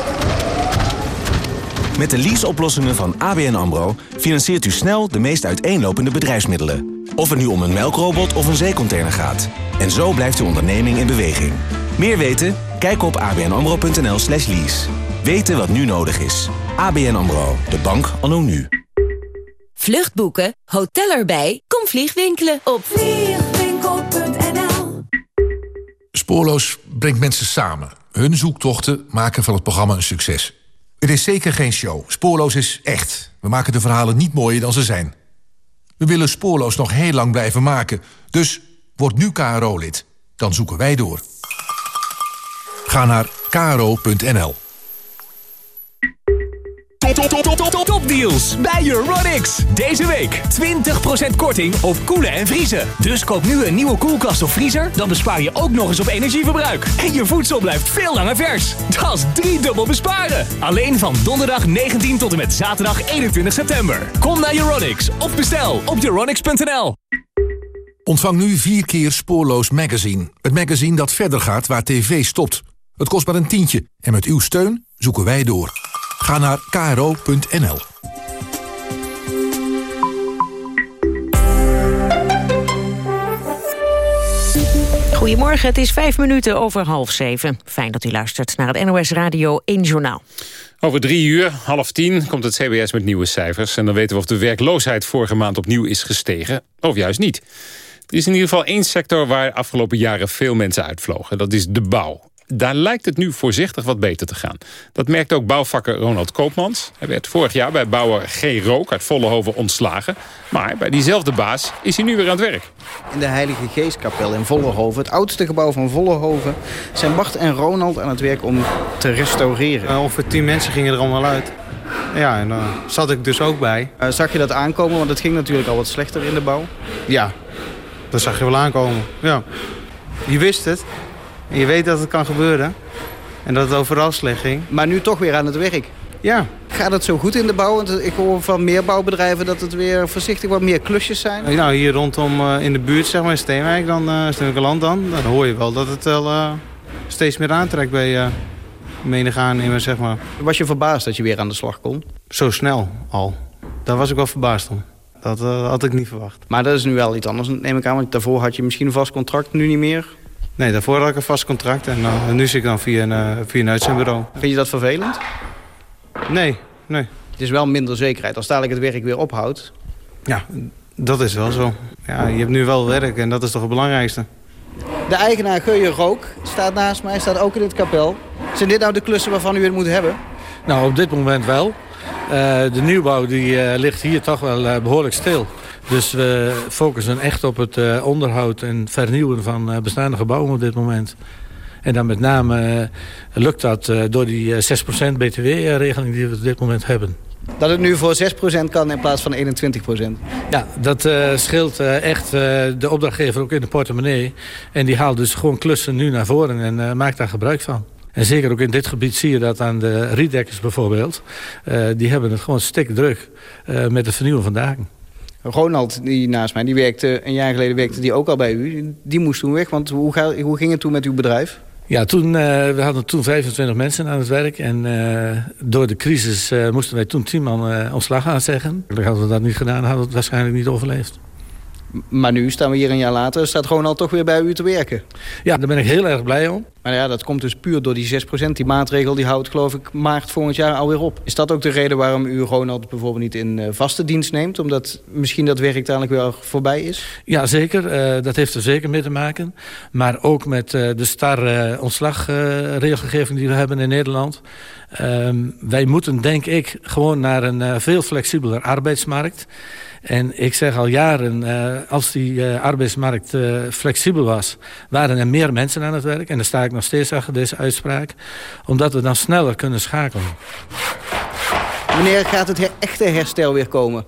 Met de leaseoplossingen van ABN AMRO financiert u snel de meest uiteenlopende bedrijfsmiddelen. Of het nu om een melkrobot of een zeecontainer gaat. En zo blijft uw onderneming in beweging. Meer weten? Kijk op abnamro.nl slash lease. Weten wat nu nodig is. ABN AMRO, de bank anno nu. Vluchtboeken, hotel erbij, kom vliegwinkelen op Spoorloos brengt mensen samen. Hun zoektochten maken van het programma een succes. Het is zeker geen show. Spoorloos is echt. We maken de verhalen niet mooier dan ze zijn. We willen Spoorloos nog heel lang blijven maken. Dus word nu KRO-lid. Dan zoeken wij door. Ga naar kro.nl. Topdeals bij Euronics. Deze week 20% korting op koelen en vriezen. Dus koop nu een nieuwe koelkast of vriezer, dan bespaar je ook nog eens op energieverbruik. En je voedsel blijft veel langer vers. Dat is driedubbel besparen. Alleen van donderdag 19 tot en met zaterdag 21 september. Kom naar Euronics of bestel op euronics.nl. Ontvang nu vier keer Spoorloos Magazine. Het magazine dat verder gaat waar tv stopt. Het kost maar een tientje en met uw steun zoeken wij door. Ga naar kro.nl. Goedemorgen, het is vijf minuten over half zeven. Fijn dat u luistert naar het NOS Radio 1 Journaal. Over drie uur, half tien, komt het CBS met nieuwe cijfers. En dan weten we of de werkloosheid vorige maand opnieuw is gestegen. Of juist niet. Er is in ieder geval één sector waar afgelopen jaren veel mensen uitvlogen. Dat is de bouw. Daar lijkt het nu voorzichtig wat beter te gaan. Dat merkt ook bouwvakker Ronald Koopmans. Hij werd vorig jaar bij bouwer G. Rook uit Vollenhoven ontslagen. Maar bij diezelfde baas is hij nu weer aan het werk. In de Heilige Geestkapel in Vollenhoven, het oudste gebouw van Vollenhoven... zijn Bart en Ronald aan het werk om te restaureren. Uh, ongeveer tien mensen gingen er allemaal uit. Ja, en daar zat ik dus ook bij. Uh, zag je dat aankomen? Want het ging natuurlijk al wat slechter in de bouw. Ja, dat zag je wel aankomen. Ja. Je wist het. En je weet dat het kan gebeuren. En dat het overal slecht ging. Maar nu toch weer aan het werk. Ja. Gaat het zo goed in de bouw? Want ik hoor van meer bouwbedrijven dat het weer voorzichtig wat meer klusjes zijn. Nou, hier rondom uh, in de buurt, zeg maar, in Steenwijk, dan, uh, Steenwijkerland dan, dan hoor je wel dat het wel uh, steeds meer aantrekt bij uh, menig aannemer, zeg maar. Was je verbaasd dat je weer aan de slag kon? Zo snel al. Daar was ik wel verbaasd om. Dat had ik niet verwacht. Maar dat is nu wel iets anders, neem ik aan. Want daarvoor had je misschien een vast contract, nu niet meer. Nee, daarvoor had ik een vast contract en uh, nu zit ik dan via een, uh, via een uitzendbureau. Vind je dat vervelend? Nee, nee. Het is wel minder zekerheid als dadelijk het werk weer ophoudt. Ja, dat is wel zo. Ja, je hebt nu wel werk en dat is toch het belangrijkste. De eigenaar Geuje Rook staat naast mij, staat ook in het kapel. Zijn dit nou de klussen waarvan u het moet hebben? Nou, op dit moment wel. Uh, de nieuwbouw die, uh, ligt hier toch wel uh, behoorlijk stil. Dus we focussen echt op het uh, onderhoud en vernieuwen van uh, bestaande gebouwen op dit moment. En dan met name uh, lukt dat door die 6% btw-regeling die we op dit moment hebben. Dat het nu voor 6% kan in plaats van 21%? Ja, dat scheelt echt de opdrachtgever ook in de portemonnee. En die haalt dus gewoon klussen nu naar voren en maakt daar gebruik van. En zeker ook in dit gebied zie je dat aan de rietdekkers bijvoorbeeld. die hebben het gewoon stikdruk met het vernieuwen van daken. Ronald, die naast mij, die werkte een jaar geleden werkte die ook al bij u. Die moest toen weg, want hoe, ga, hoe ging het toen met uw bedrijf? Ja, toen, uh, we hadden toen 25 mensen aan het werk. En uh, door de crisis uh, moesten wij toen 10 man ontslag aanzeggen. Hadden we dat niet gedaan, hadden we het waarschijnlijk niet overleefd. Maar nu staan we hier een jaar later, staat Ronald toch weer bij u te werken. Ja, daar ben ik heel erg blij om. Maar ja, dat komt dus puur door die 6%. Die maatregel die houdt geloof ik maart volgend jaar alweer op. Is dat ook de reden waarom u Ronald bijvoorbeeld niet in vaste dienst neemt? Omdat misschien dat werk dadelijk weer voorbij is? Ja, zeker. Uh, dat heeft er zeker mee te maken. Maar ook met uh, de starre ontslagregelgeving die we hebben in Nederland. Um, wij moeten, denk ik, gewoon naar een veel flexibeler arbeidsmarkt. En ik zeg al jaren, uh, als die uh, arbeidsmarkt uh, flexibel was... waren er meer mensen aan het werk. En daar sta ik nog steeds achter deze uitspraak. Omdat we dan sneller kunnen schakelen. Wanneer gaat het echte herstel weer komen?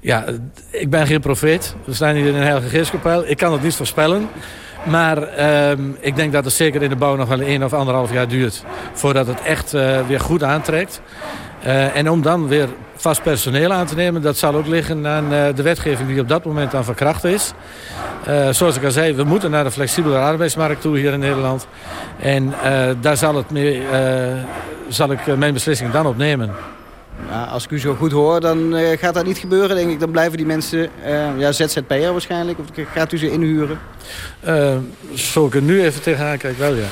Ja, ik ben geen profeet. We staan hier in een heilige geestkapel. Ik kan het niet voorspellen. Maar ehm, ik denk dat het zeker in de bouw nog wel een of anderhalf jaar duurt... voordat het echt uh, weer goed aantrekt. Uh, en om dan weer vast personeel aan te nemen... dat zal ook liggen aan uh, de wetgeving die op dat moment aan verkracht is. zoals ik al zei, we moeten naar een flexibele arbeidsmarkt toe hier in Nederland. En daar zal, het mee, zal ik mijn beslissing dan op nemen. Ja, als ik u zo goed hoor, dan gaat dat niet gebeuren, denk ik. Dan blijven die mensen, ja, ZZP'er waarschijnlijk. Of gaat u ze inhuren? Zo ik er nu even tegenaan kijk, wel ja.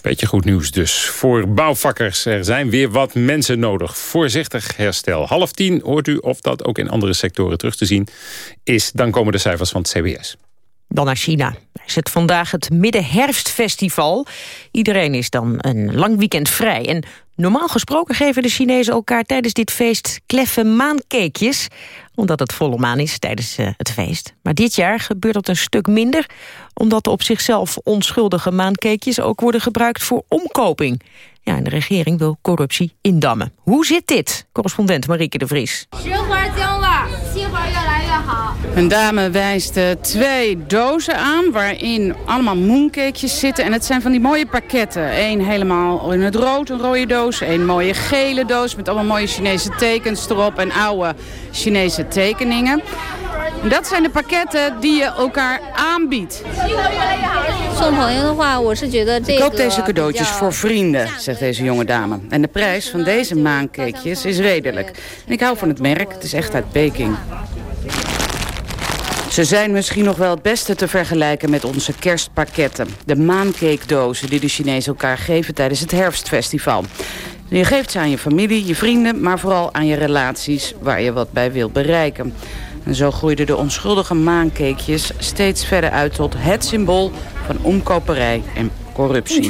Beetje goed nieuws dus. Voor bouwvakkers, er zijn weer wat mensen nodig. Voorzichtig herstel. Half tien hoort u of dat ook in andere sectoren terug te zien is. Dan komen de cijfers van het CBS. Dan naar China. Daar is het vandaag het Middenherfstfestival. Iedereen is dan een lang weekend vrij. En normaal gesproken geven de Chinezen elkaar tijdens dit feest kleffe maancakejes. Omdat het volle maan is tijdens uh, het feest. Maar dit jaar gebeurt dat een stuk minder. Omdat de op zichzelf onschuldige maancakejes ook worden gebruikt voor omkoping. Ja, en de regering wil corruptie indammen. Hoe zit dit? Correspondent Marieke de Vries. Een dame wijst uh, twee dozen aan waarin allemaal mooncakejes zitten. En het zijn van die mooie pakketten. Eén helemaal in het rood, een rode doos. Een mooie gele doos met allemaal mooie Chinese tekens erop en oude Chinese tekeningen. En dat zijn de pakketten die je elkaar aanbiedt. Ik koop deze cadeautjes voor vrienden, zegt deze jonge dame. En de prijs van deze maancakejes is redelijk. En ik hou van het merk, het is echt uit Peking. Ze zijn misschien nog wel het beste te vergelijken met onze kerstpakketten. De maancakedozen die de Chinezen elkaar geven tijdens het herfstfestival. Je geeft ze aan je familie, je vrienden, maar vooral aan je relaties waar je wat bij wilt bereiken. En zo groeiden de onschuldige maancakejes steeds verder uit tot het symbool van omkoperij en corruptie.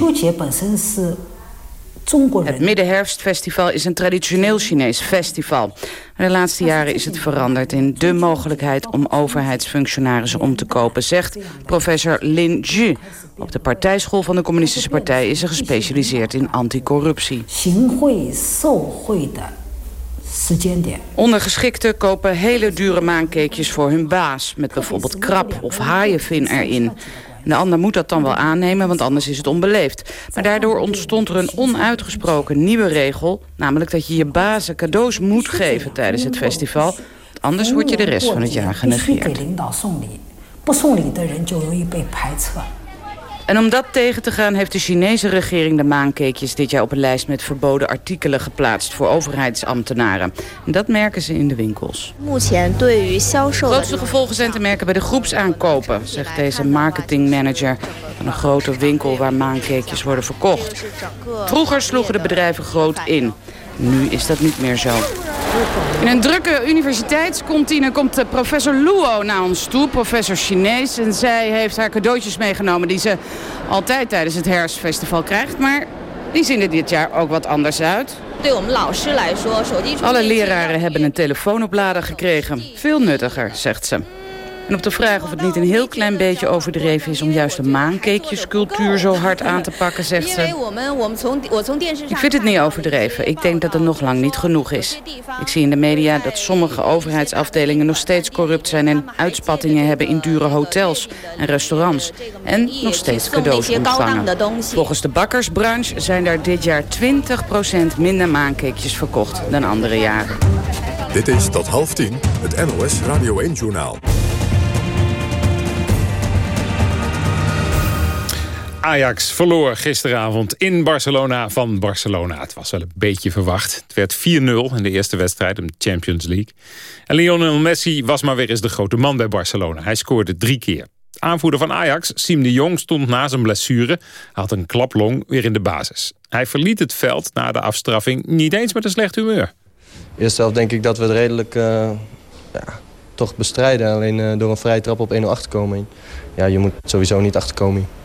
Het Middenherfstfestival is een traditioneel Chinees festival. de laatste jaren is het veranderd in de mogelijkheid om overheidsfunctionarissen om te kopen, zegt professor Lin Zhu. Op de partijschool van de Communistische Partij is ze gespecialiseerd in anticorruptie. Ondergeschikten kopen hele dure maancakejes voor hun baas... met bijvoorbeeld krab of haaienvin erin. De ander moet dat dan wel aannemen, want anders is het onbeleefd. Maar daardoor ontstond er een onuitgesproken nieuwe regel... namelijk dat je je bazen cadeaus moet geven tijdens het festival... anders word je de rest van het jaar genegeerd. En om dat tegen te gaan heeft de Chinese regering de maancakejes dit jaar op een lijst met verboden artikelen geplaatst voor overheidsambtenaren. En dat merken ze in de winkels. De grootste gevolgen zijn te merken bij de groepsaankopen, zegt deze marketingmanager van een grote winkel waar maancakejes worden verkocht. Vroeger sloegen de bedrijven groot in. Nu is dat niet meer zo. In een drukke universiteitskantine komt professor Luo naar ons toe, professor Chinees. En zij heeft haar cadeautjes meegenomen die ze altijd tijdens het herfstfestival krijgt. Maar die zien er dit jaar ook wat anders uit. Alle leraren hebben een telefoonoplader gekregen. Veel nuttiger, zegt ze. En op de vraag of het niet een heel klein beetje overdreven is... om juist de maancakejescultuur zo hard aan te pakken, zegt ze... Ik vind het niet overdreven. Ik denk dat het nog lang niet genoeg is. Ik zie in de media dat sommige overheidsafdelingen nog steeds corrupt zijn... en uitspattingen hebben in dure hotels en restaurants. En nog steeds cadeaus ontvangen. Volgens de bakkersbranche zijn er dit jaar 20% minder maancakejes verkocht dan andere jaren. Dit is tot half tien het NOS Radio 1-journaal. Ajax verloor gisteravond in Barcelona van Barcelona. Het was wel een beetje verwacht. Het werd 4-0 in de eerste wedstrijd in de Champions League. En Lionel Messi was maar weer eens de grote man bij Barcelona. Hij scoorde drie keer. Aanvoerder van Ajax, Siem de Jong, stond na zijn blessure. had een klaplong weer in de basis. Hij verliet het veld na de afstraffing niet eens met een slecht humeur. Eerst zelf denk ik dat we het redelijk uh, ja, toch bestrijden. Alleen uh, door een vrije trap op 1-0 achterkomen. Ja, je moet sowieso niet achterkomen.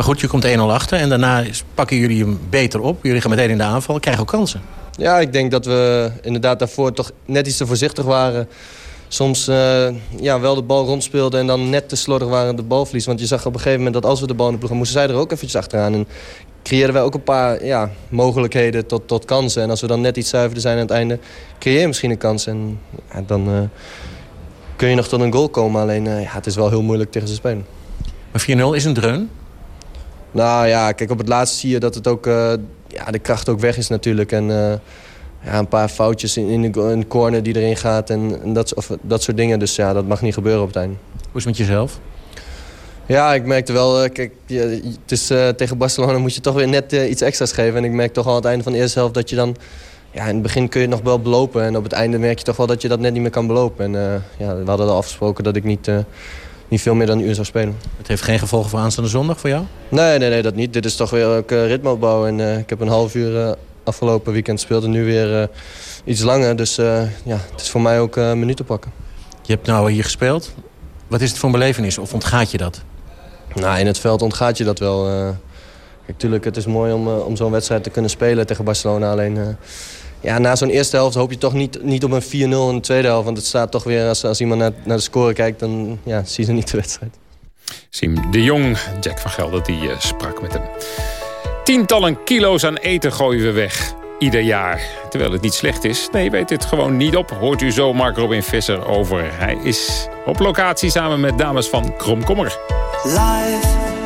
Maar goed, je komt 1-0 achter en daarna pakken jullie hem beter op. Jullie gaan meteen in de aanval, krijgen ook kansen. Ja, ik denk dat we inderdaad daarvoor toch net iets te voorzichtig waren. soms uh, ja, wel de bal rondspeelden... en dan net te slordig waren de balverlies. Want je zag op een gegeven moment dat als we de bal in de ploeg moesten zij er ook eventjes achteraan. En creëerden wij ook een paar ja, mogelijkheden tot, tot kansen. En als we dan net iets zuiverder zijn aan het einde... creëer je misschien een kans. En ja, dan uh, kun je nog tot een goal komen. Alleen uh, ja, het is wel heel moeilijk tegen ze spelen. Maar 4-0 is een dreun? Nou ja, kijk, op het laatste zie je dat het ook, uh, ja, de kracht ook weg is natuurlijk. En ja, een paar foutjes in, in, de, in corner die erin gaat en, en dat, of, dat soort dingen. Dus ja, dat mag niet gebeuren op het einde. Hoe is het met jezelf? Ja, ik merkte wel, uh, kijk, ja, het is, uh, tegen Barcelona moet je toch weer net iets extra's geven. En ik merk toch al aan het einde van de eerste helft dat je dan... Ja, in het begin kun je het nog wel belopen. En op het einde merk je toch wel dat je dat net niet meer kan belopen. En ja, we hadden al afgesproken dat ik niet, niet veel meer dan een uur zou spelen. Het heeft geen gevolgen voor aanstaande zondag voor jou? Nee, nee, nee dat niet. Dit is toch weer ook ritmeopbouw. En ik heb een half uur afgelopen weekend speelde nu weer iets langer. Dus ja, het is voor mij ook een minuten pakken. Je hebt nou hier gespeeld. Wat is het voor een belevenis? Of ontgaat je dat? Nou, in het veld ontgaat je dat wel. Uh, kijk, tuurlijk, het is mooi om, uh, om zo'n wedstrijd te kunnen spelen tegen Barcelona. Alleen, uh, ja, na zo'n eerste helft hoop je toch niet, niet op een 4-0 in de tweede helft. Want het staat toch weer, als, als iemand naar, naar de score kijkt, dan ja, zie je niet de wedstrijd. Siem de Jong, Jack van Gelder, die sprak met hem. Tientallen kilo's aan eten gooien we weg ieder jaar. Terwijl het niet slecht is. Nee, weet het gewoon niet op. Hoort u zo Mark Robin Visser over. Hij is op locatie samen met dames van Kromkommer. Life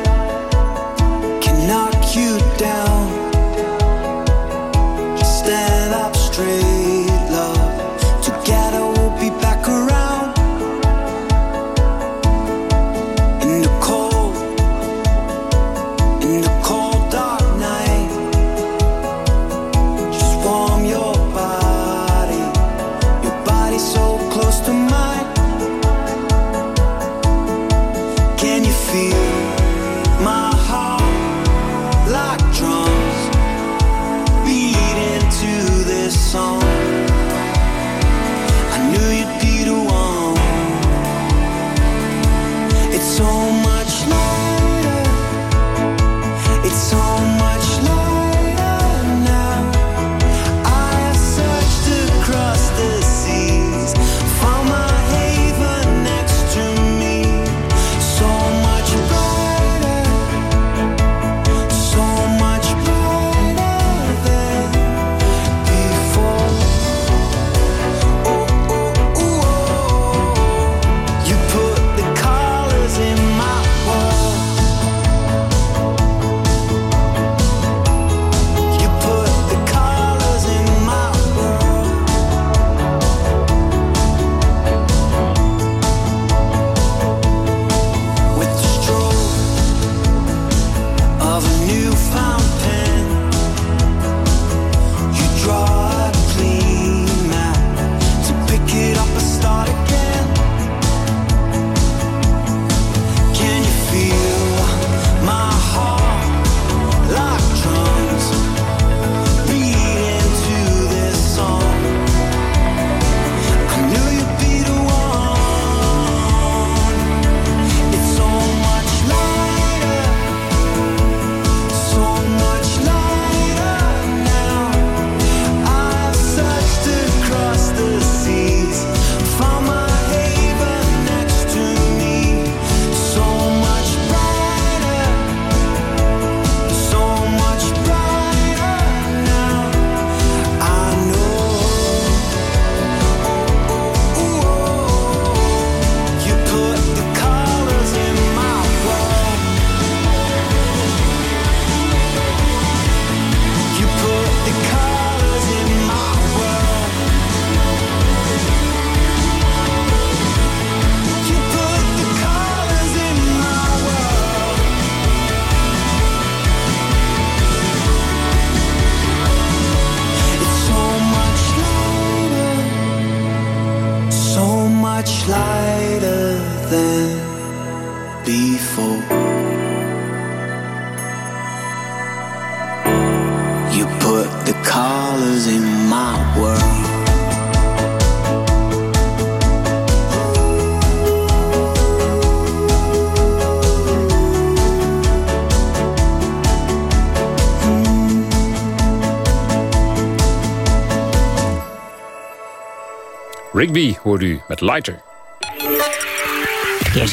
Rigby hoort u met Lighter.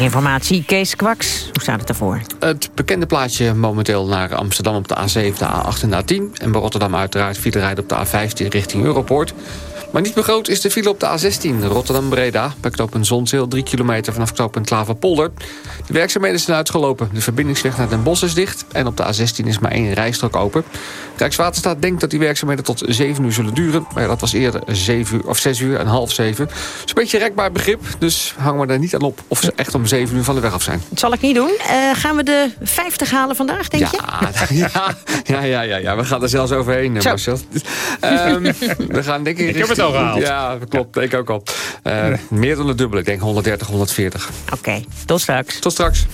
informatie, Kees Kwaks. Hoe staat het ervoor? Het bekende plaatje momenteel naar Amsterdam op de A7, de A8 en de A10. En bij Rotterdam uiteraard file rijden op de A15 richting Europoort. Maar niet groot is de file op de A16 Rotterdam-Breda. Bij knooppunt Zonzeel, 3 kilometer vanaf knooppunt Klaverpolder. De werkzaamheden zijn uitgelopen. De verbindingsweg naar Den Bosch is dicht. En op de A16 is maar één rijstrook open. Rijkswaterstaat denkt dat die werkzaamheden tot 7 uur zullen duren. Maar ja, dat was eerder 7 uur, of 6 uur en half 7. Dat is een beetje rekbaar begrip. Dus hangen we daar niet aan op of ze echt om 7 uur van de weg af zijn. Dat zal ik niet doen. Uh, gaan we de 50 halen vandaag, denk je? Ja, ja, ja, ja, ja, we gaan er zelfs overheen, Marcel. Um, we gaan denk ik... Ik heb het al gehaald. Ja, dat klopt. Ik ook al. Uh, meer dan het dubbele. Ik denk 130, 140. Oké, okay, tot straks. Tot straks.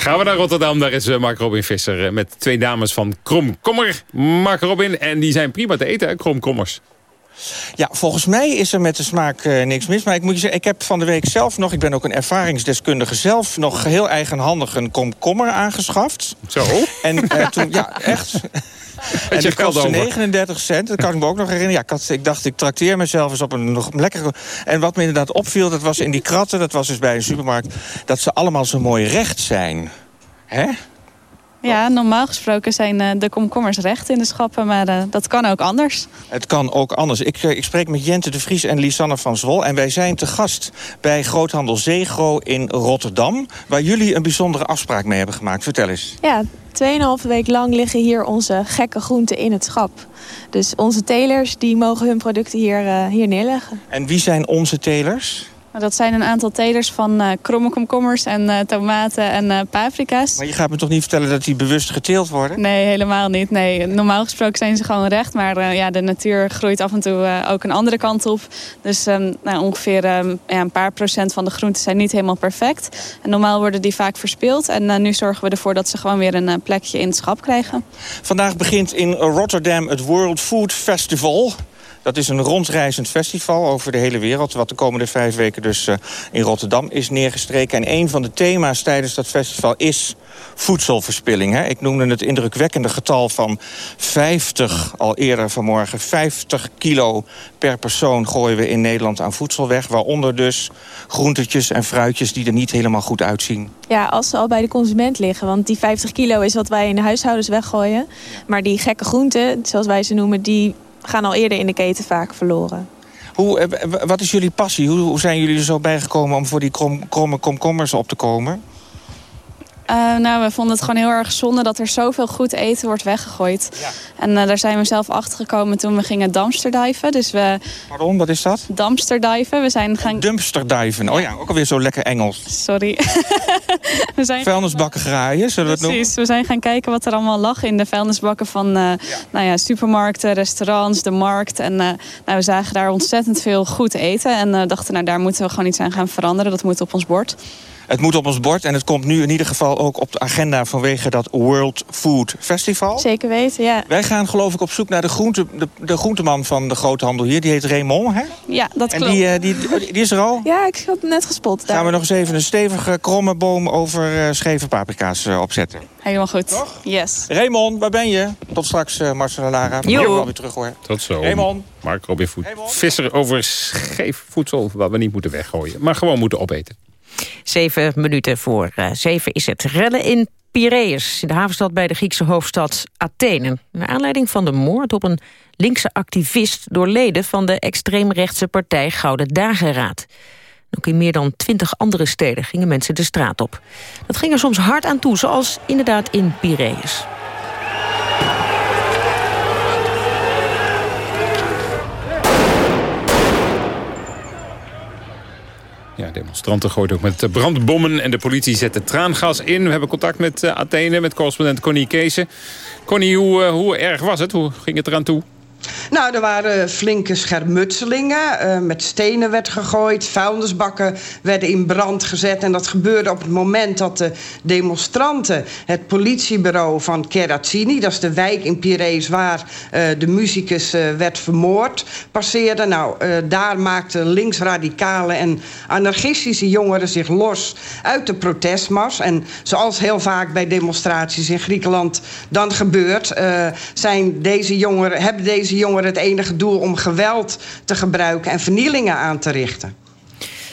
Gaan we naar Rotterdam, daar is eh, Mark Robin Visser... Eh, met twee dames van Kromkommer. Mark Robin, en die zijn prima te eten, Kromkommers. Ja, volgens mij is er met de smaak uh, niks mis. Maar ik moet je zeggen, ik heb van de week zelf nog... ik ben ook een ervaringsdeskundige zelf... nog heel eigenhandig een komkommer aangeschaft. Zo? En uh, toen, ja, echt... en dat kostte 39 cent, dat kan ik me ook nog herinneren. Ja, ik, had, ik dacht, ik trakteer mezelf eens op een nog lekkere... En wat me inderdaad opviel, dat was in die kratten... dat was dus bij een supermarkt... dat ze allemaal zo mooi recht zijn. Hè? Ja, normaal gesproken zijn uh, de komkommers recht in de schappen, maar uh, dat kan ook anders. Het kan ook anders. Ik, uh, ik spreek met Jente de Vries en Lisanne van Zwol... en wij zijn te gast bij Groothandel Zegro in Rotterdam... waar jullie een bijzondere afspraak mee hebben gemaakt. Vertel eens. Ja, tweeënhalve week lang liggen hier onze gekke groenten in het schap. Dus onze telers die mogen hun producten hier, hier neerleggen. En wie zijn onze telers? Dat zijn een aantal telers van uh, kromme komkommers en uh, tomaten en uh, paprika's. Maar je gaat me toch niet vertellen dat die bewust geteeld worden? Nee, helemaal niet. Nee, normaal gesproken zijn ze gewoon recht. Maar ja, de natuur groeit af en toe ook een andere kant op. Dus um, nou, ongeveer um, ja, een paar procent van de groenten zijn niet helemaal perfect. En normaal worden die vaak verspeeld. En nu zorgen we ervoor dat ze gewoon weer een plekje in het schap krijgen. Vandaag begint in Rotterdam het World Food Festival. Dat is een rondreizend festival over de hele wereld... wat de komende vijf weken dus uh, in Rotterdam is neergestreken. En een van de thema's tijdens dat festival is voedselverspilling. Hè? Ik noemde het indrukwekkende getal van 50 al eerder vanmorgen. 50 kilo per persoon gooien we in Nederland aan voedsel weg. Waaronder dus groentetjes en fruitjes die er niet helemaal goed uitzien. Ja, als ze al bij de consument liggen. Want die 50 kilo is wat wij in de huishoudens weggooien. Maar die gekke groenten, zoals wij ze noemen... die gaan al eerder in de keten vaak verloren. Hoe, eh, wat is jullie passie? Hoe, zijn jullie er zo bijgekomen om voor die krom, kromme komkommers op te komen? Uh, nou, we vonden het gewoon heel erg zonde dat er zoveel goed eten wordt weggegooid. Ja. En uh, daar zijn we zelf achter gekomen toen we gingen dumpsterdiven. Dus we... Pardon, wat is dat? Dumpsterdiven. We zijn gaan... Dumpsterdiven. Oh ja, ook alweer zo lekker Engels. Sorry. we zijn... Vuilnisbakken graaien, zullen we het noemen? Precies, we zijn gaan kijken wat er allemaal lag in de vuilnisbakken van uh, ja. Nou ja, supermarkten, restaurants, de markt. En nou, we zagen daar ontzettend veel goed eten. En dachten, nou daar moeten we gewoon iets aan gaan veranderen. Dat moet op ons bord. Het moet op ons bord en het komt nu in ieder geval ook op de agenda vanwege dat World Food Festival. Zeker weten, ja. Wij gaan geloof ik op zoek naar de, groente, de, de groenteman van de groothandel hier. Die heet Raymond, hè? Ja, dat en klopt. Die, uh, die, die, die, is er al? Ja, ik heb net gespot. Daar. Gaan we nog eens even een stevige kromme boom over uh, scheve paprika's uh, opzetten. Helemaal goed. Toch? Yes. Raymond, waar ben je? Tot straks, Marcel en Lara. Ik wel weer terug hoor. Tot zo. Raymond. Mark Robin Voet. Visser over scheef voedsel wat we niet moeten weggooien. Maar gewoon moeten opeten. Zeven minuten voor uh, zeven is het. Rellen in Piraeus, in de havenstad bij de Griekse hoofdstad Athene. Naar aanleiding van de moord op een linkse activist... door leden van de extreemrechtse partij Gouden Dageraad. Ook in meer dan twintig andere steden gingen mensen de straat op. Dat ging er soms hard aan toe, zoals inderdaad in Piraeus. Ja, demonstranten gooiden ook met brandbommen en de politie zette traangas in. We hebben contact met uh, Athene, met correspondent Connie Keese. Connie, hoe, uh, hoe erg was het? Hoe ging het eraan toe? Nou, er waren flinke schermutselingen. Uh, met stenen werd gegooid, vuilnisbakken werden in brand gezet. En dat gebeurde op het moment dat de demonstranten... het politiebureau van Keratsini, dat is de wijk in Piraeus... waar uh, de muzikus uh, werd vermoord, passeerden. Nou, daar maakten linksradicale en anarchistische jongeren zich los uit de protestmars. En zoals heel vaak bij demonstraties in Griekenland dan gebeurt... zijn deze jongeren, hebben deze deze jongeren het enige doel om geweld te gebruiken en vernielingen aan te richten.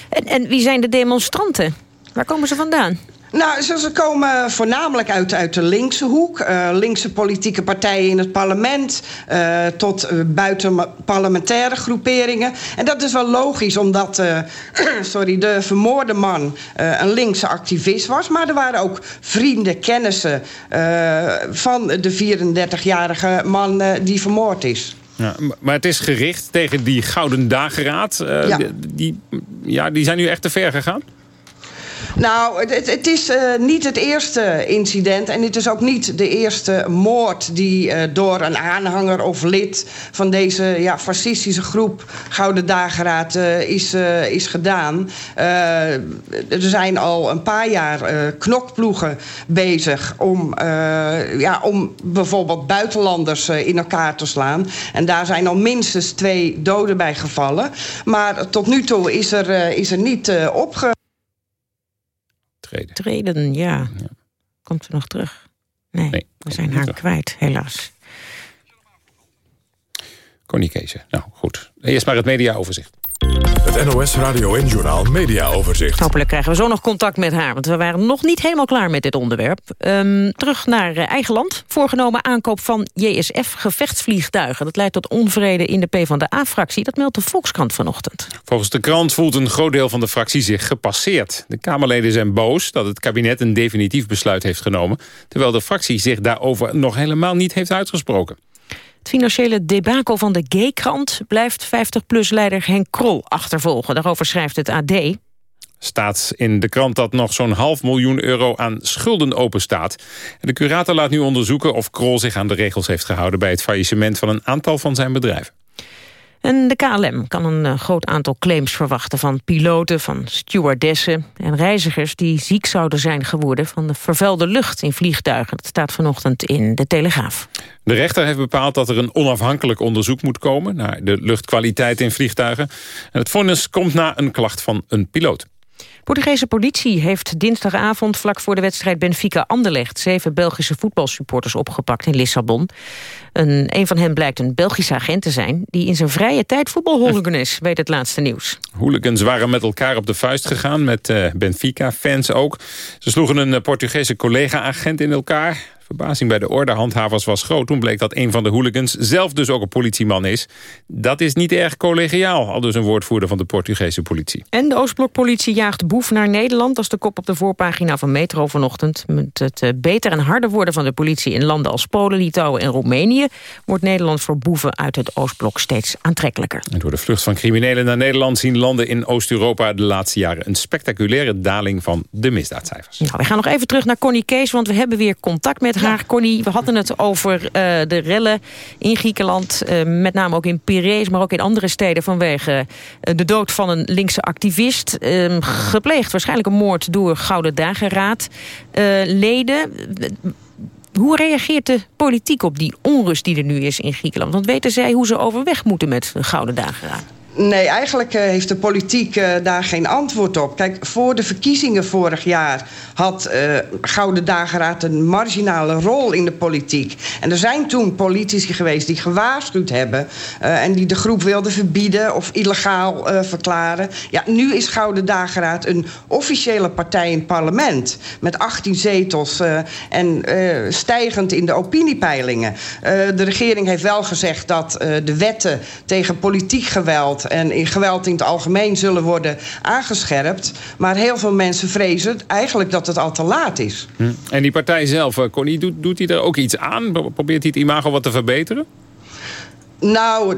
En, en wie zijn de demonstranten? Waar komen ze vandaan? Nou, ze, komen voornamelijk uit, uit de linkse hoek. Uh, linkse politieke partijen in het parlement... Uh, tot uh, buitenparlementaire groeperingen. En dat is wel logisch, omdat sorry, de vermoorde man een linkse activist was. Maar er waren ook vrienden, kennissen van de 34-jarige man die vermoord is. Ja, maar het is gericht tegen die Gouden Dageraad. Ja. Die, ja, die zijn nu echt te ver gegaan? Nou, het, het is uh, niet het eerste incident. En het is ook niet de eerste moord die uh, door een aanhanger of lid van deze ja, fascistische groep Gouden Dageraad uh, is, is gedaan. er zijn al een paar jaar knokploegen bezig om, ja, om bijvoorbeeld buitenlanders in elkaar te slaan. En daar zijn al minstens twee doden bij gevallen. Maar tot nu toe is er, is er niet opge treden. Treden, ja. Komt ze nog terug? Nee, we zijn haar kwijt, helaas. Connie Kees. Nou, goed. Eerst maar het mediaoverzicht. Het NOS Radio en Journal Media Overzicht. Hopelijk krijgen we zo nog contact met haar, want we waren nog niet helemaal klaar met dit onderwerp. Um, terug naar uh, eigen land. Voorgenomen aankoop van JSF gevechtsvliegtuigen. Dat leidt tot onvrede in de PvdA-fractie. Dat meldt de Volkskrant vanochtend. Volgens de krant voelt een groot deel van de fractie zich gepasseerd. De Kamerleden zijn boos dat het kabinet een definitief besluit heeft genomen... terwijl de fractie zich daarover nog helemaal niet heeft uitgesproken. Het financiële debakel van de G-krant blijft 50PLUS-leider Henk Krol achtervolgen. Daarover schrijft het AD. Staat in de krant dat nog zo'n half miljoen euro aan schulden openstaat. En de curator laat nu onderzoeken of Krol zich aan de regels heeft gehouden... bij het faillissement van een aantal van zijn bedrijven. En de KLM kan een uh, groot aantal claims verwachten van piloten, van stewardessen en reizigers die ziek zouden zijn geworden van de vervuilde lucht in vliegtuigen. Dat staat vanochtend in de Telegraaf. De rechter heeft bepaald dat er een onafhankelijk onderzoek moet komen naar de luchtkwaliteit in vliegtuigen. En het vonnis komt na een klacht van een piloot. Portugese politie heeft dinsdagavond vlak voor de wedstrijd Benfica-Anderlecht... zeven Belgische voetbalsupporters opgepakt in Lissabon. Een, een van hen blijkt een Belgische agent te zijn... die in zijn vrije tijd voetbalhooligan is, weet het laatste nieuws. Hooligans waren met elkaar op de vuist gegaan, met uh, Benfica-fans ook. Ze sloegen een Portugese collega-agent in elkaar. Verbazing bij de ordehandhavers was groot. Toen bleek dat een van de hooligans zelf dus ook een politieman is. Dat is niet erg collegiaal, al dus een woordvoerder van de Portugese politie. En de Oostblokpolitie jaagt boef naar Nederland. Dat is de kop op de voorpagina van Metro vanochtend. Met het eh, beter en harder worden van de politie in landen als Polen, Litouwen en Roemenië... wordt Nederland voor boeven uit het Oostblok steeds aantrekkelijker. En door de vlucht van criminelen naar Nederland zien landen in Oost-Europa de laatste jaren een spectaculaire daling van de misdaadcijfers. Nou, we gaan nog even terug naar Connie Kees, want we hebben weer contact met haar. Connie, we hadden het over uh, de rellen in Griekenland. Uh, met name ook in Piraeus, maar ook in andere steden... vanwege uh, de dood van een linkse activist. gepleegd waarschijnlijk een moord door Gouden Dageraad. leden... Hoe reageert de politiek op die onrust die er nu is in Griekenland? Want weten zij hoe ze overweg moeten met de Gouden Dageraad? Nee, eigenlijk uh, heeft de politiek uh, daar geen antwoord op. Kijk, voor de verkiezingen vorig jaar had uh, Gouden Dageraad een marginale rol in de politiek. En er zijn toen politici geweest die gewaarschuwd hebben en die de groep wilden verbieden of illegaal verklaren. Ja, nu is Gouden Dageraad een officiële partij in het parlement met 18 zetels en stijgend in de opiniepeilingen. de regering heeft wel gezegd dat de wetten tegen politiek geweld en in geweld in het algemeen zullen worden aangescherpt. Maar heel veel mensen vrezen eigenlijk dat het al te laat is. Hm. En die partij zelf, eh, Connie, doet, doet hij er ook iets aan? Probeert hij het imago wat te verbeteren? Nou,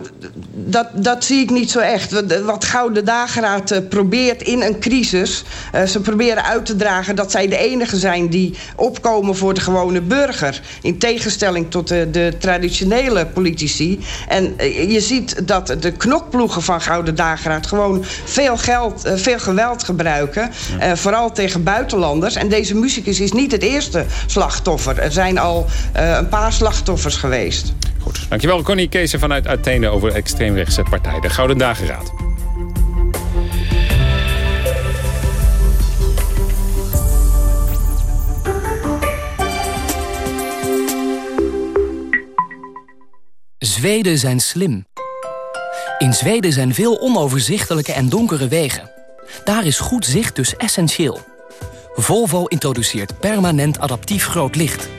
dat, dat zie ik niet zo echt. Wat Gouden Dageraad uh, probeert in een crisis... Uh, ze proberen uit te dragen dat zij de enige zijn... die opkomen voor de gewone burger. In tegenstelling tot de, de traditionele politici. En uh, je ziet dat de knokploegen van Gouden Dageraad... gewoon veel, geld, veel geweld gebruiken. Ja. vooral tegen buitenlanders. En deze muzikus is niet het eerste slachtoffer. Er zijn al een paar slachtoffers geweest. Goed, dankjewel Connie Kees vanuit Athene over extreemrechtse partij, de Gouden Dageraad. Zweden zijn slim. In Zweden zijn veel onoverzichtelijke en donkere wegen. Daar is goed zicht dus essentieel. Volvo introduceert permanent adaptief groot licht.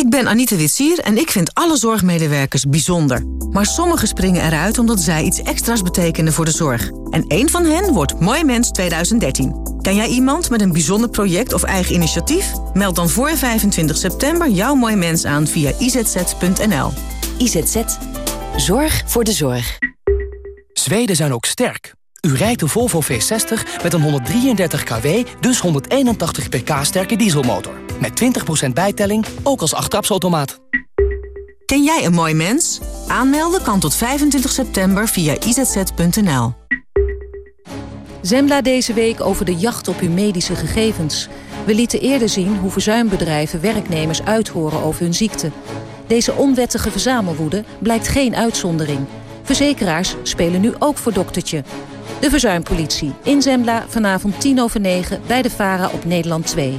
Ik ben Anita Witsier en ik vind alle zorgmedewerkers bijzonder. Maar sommigen springen eruit omdat zij iets extra's betekenen voor de zorg. En één van hen wordt Mooi Mens 2013. Ken jij iemand met een bijzonder project of eigen initiatief? Meld dan voor 25 september jouw Mooi Mens aan via izz.nl. IZZ. Zorg voor de zorg. Zweden zijn ook sterk. U rijdt de Volvo V60 met een 133 kW, dus 181 pk sterke dieselmotor. Met 20% bijtelling, ook als achttrapsautomaat. Ken jij een mooi mens? Aanmelden kan tot 25 september via izz.nl. Zembla deze week over de jacht op uw medische gegevens. We lieten eerder zien hoe verzuimbedrijven werknemers uithoren over hun ziekte. Deze onwettige verzamelwoede blijkt geen uitzondering. Verzekeraars spelen nu ook voor doktertje. De Verzuimpolitie in Zembla vanavond 10 over 9 bij de VARA op Nederland 2.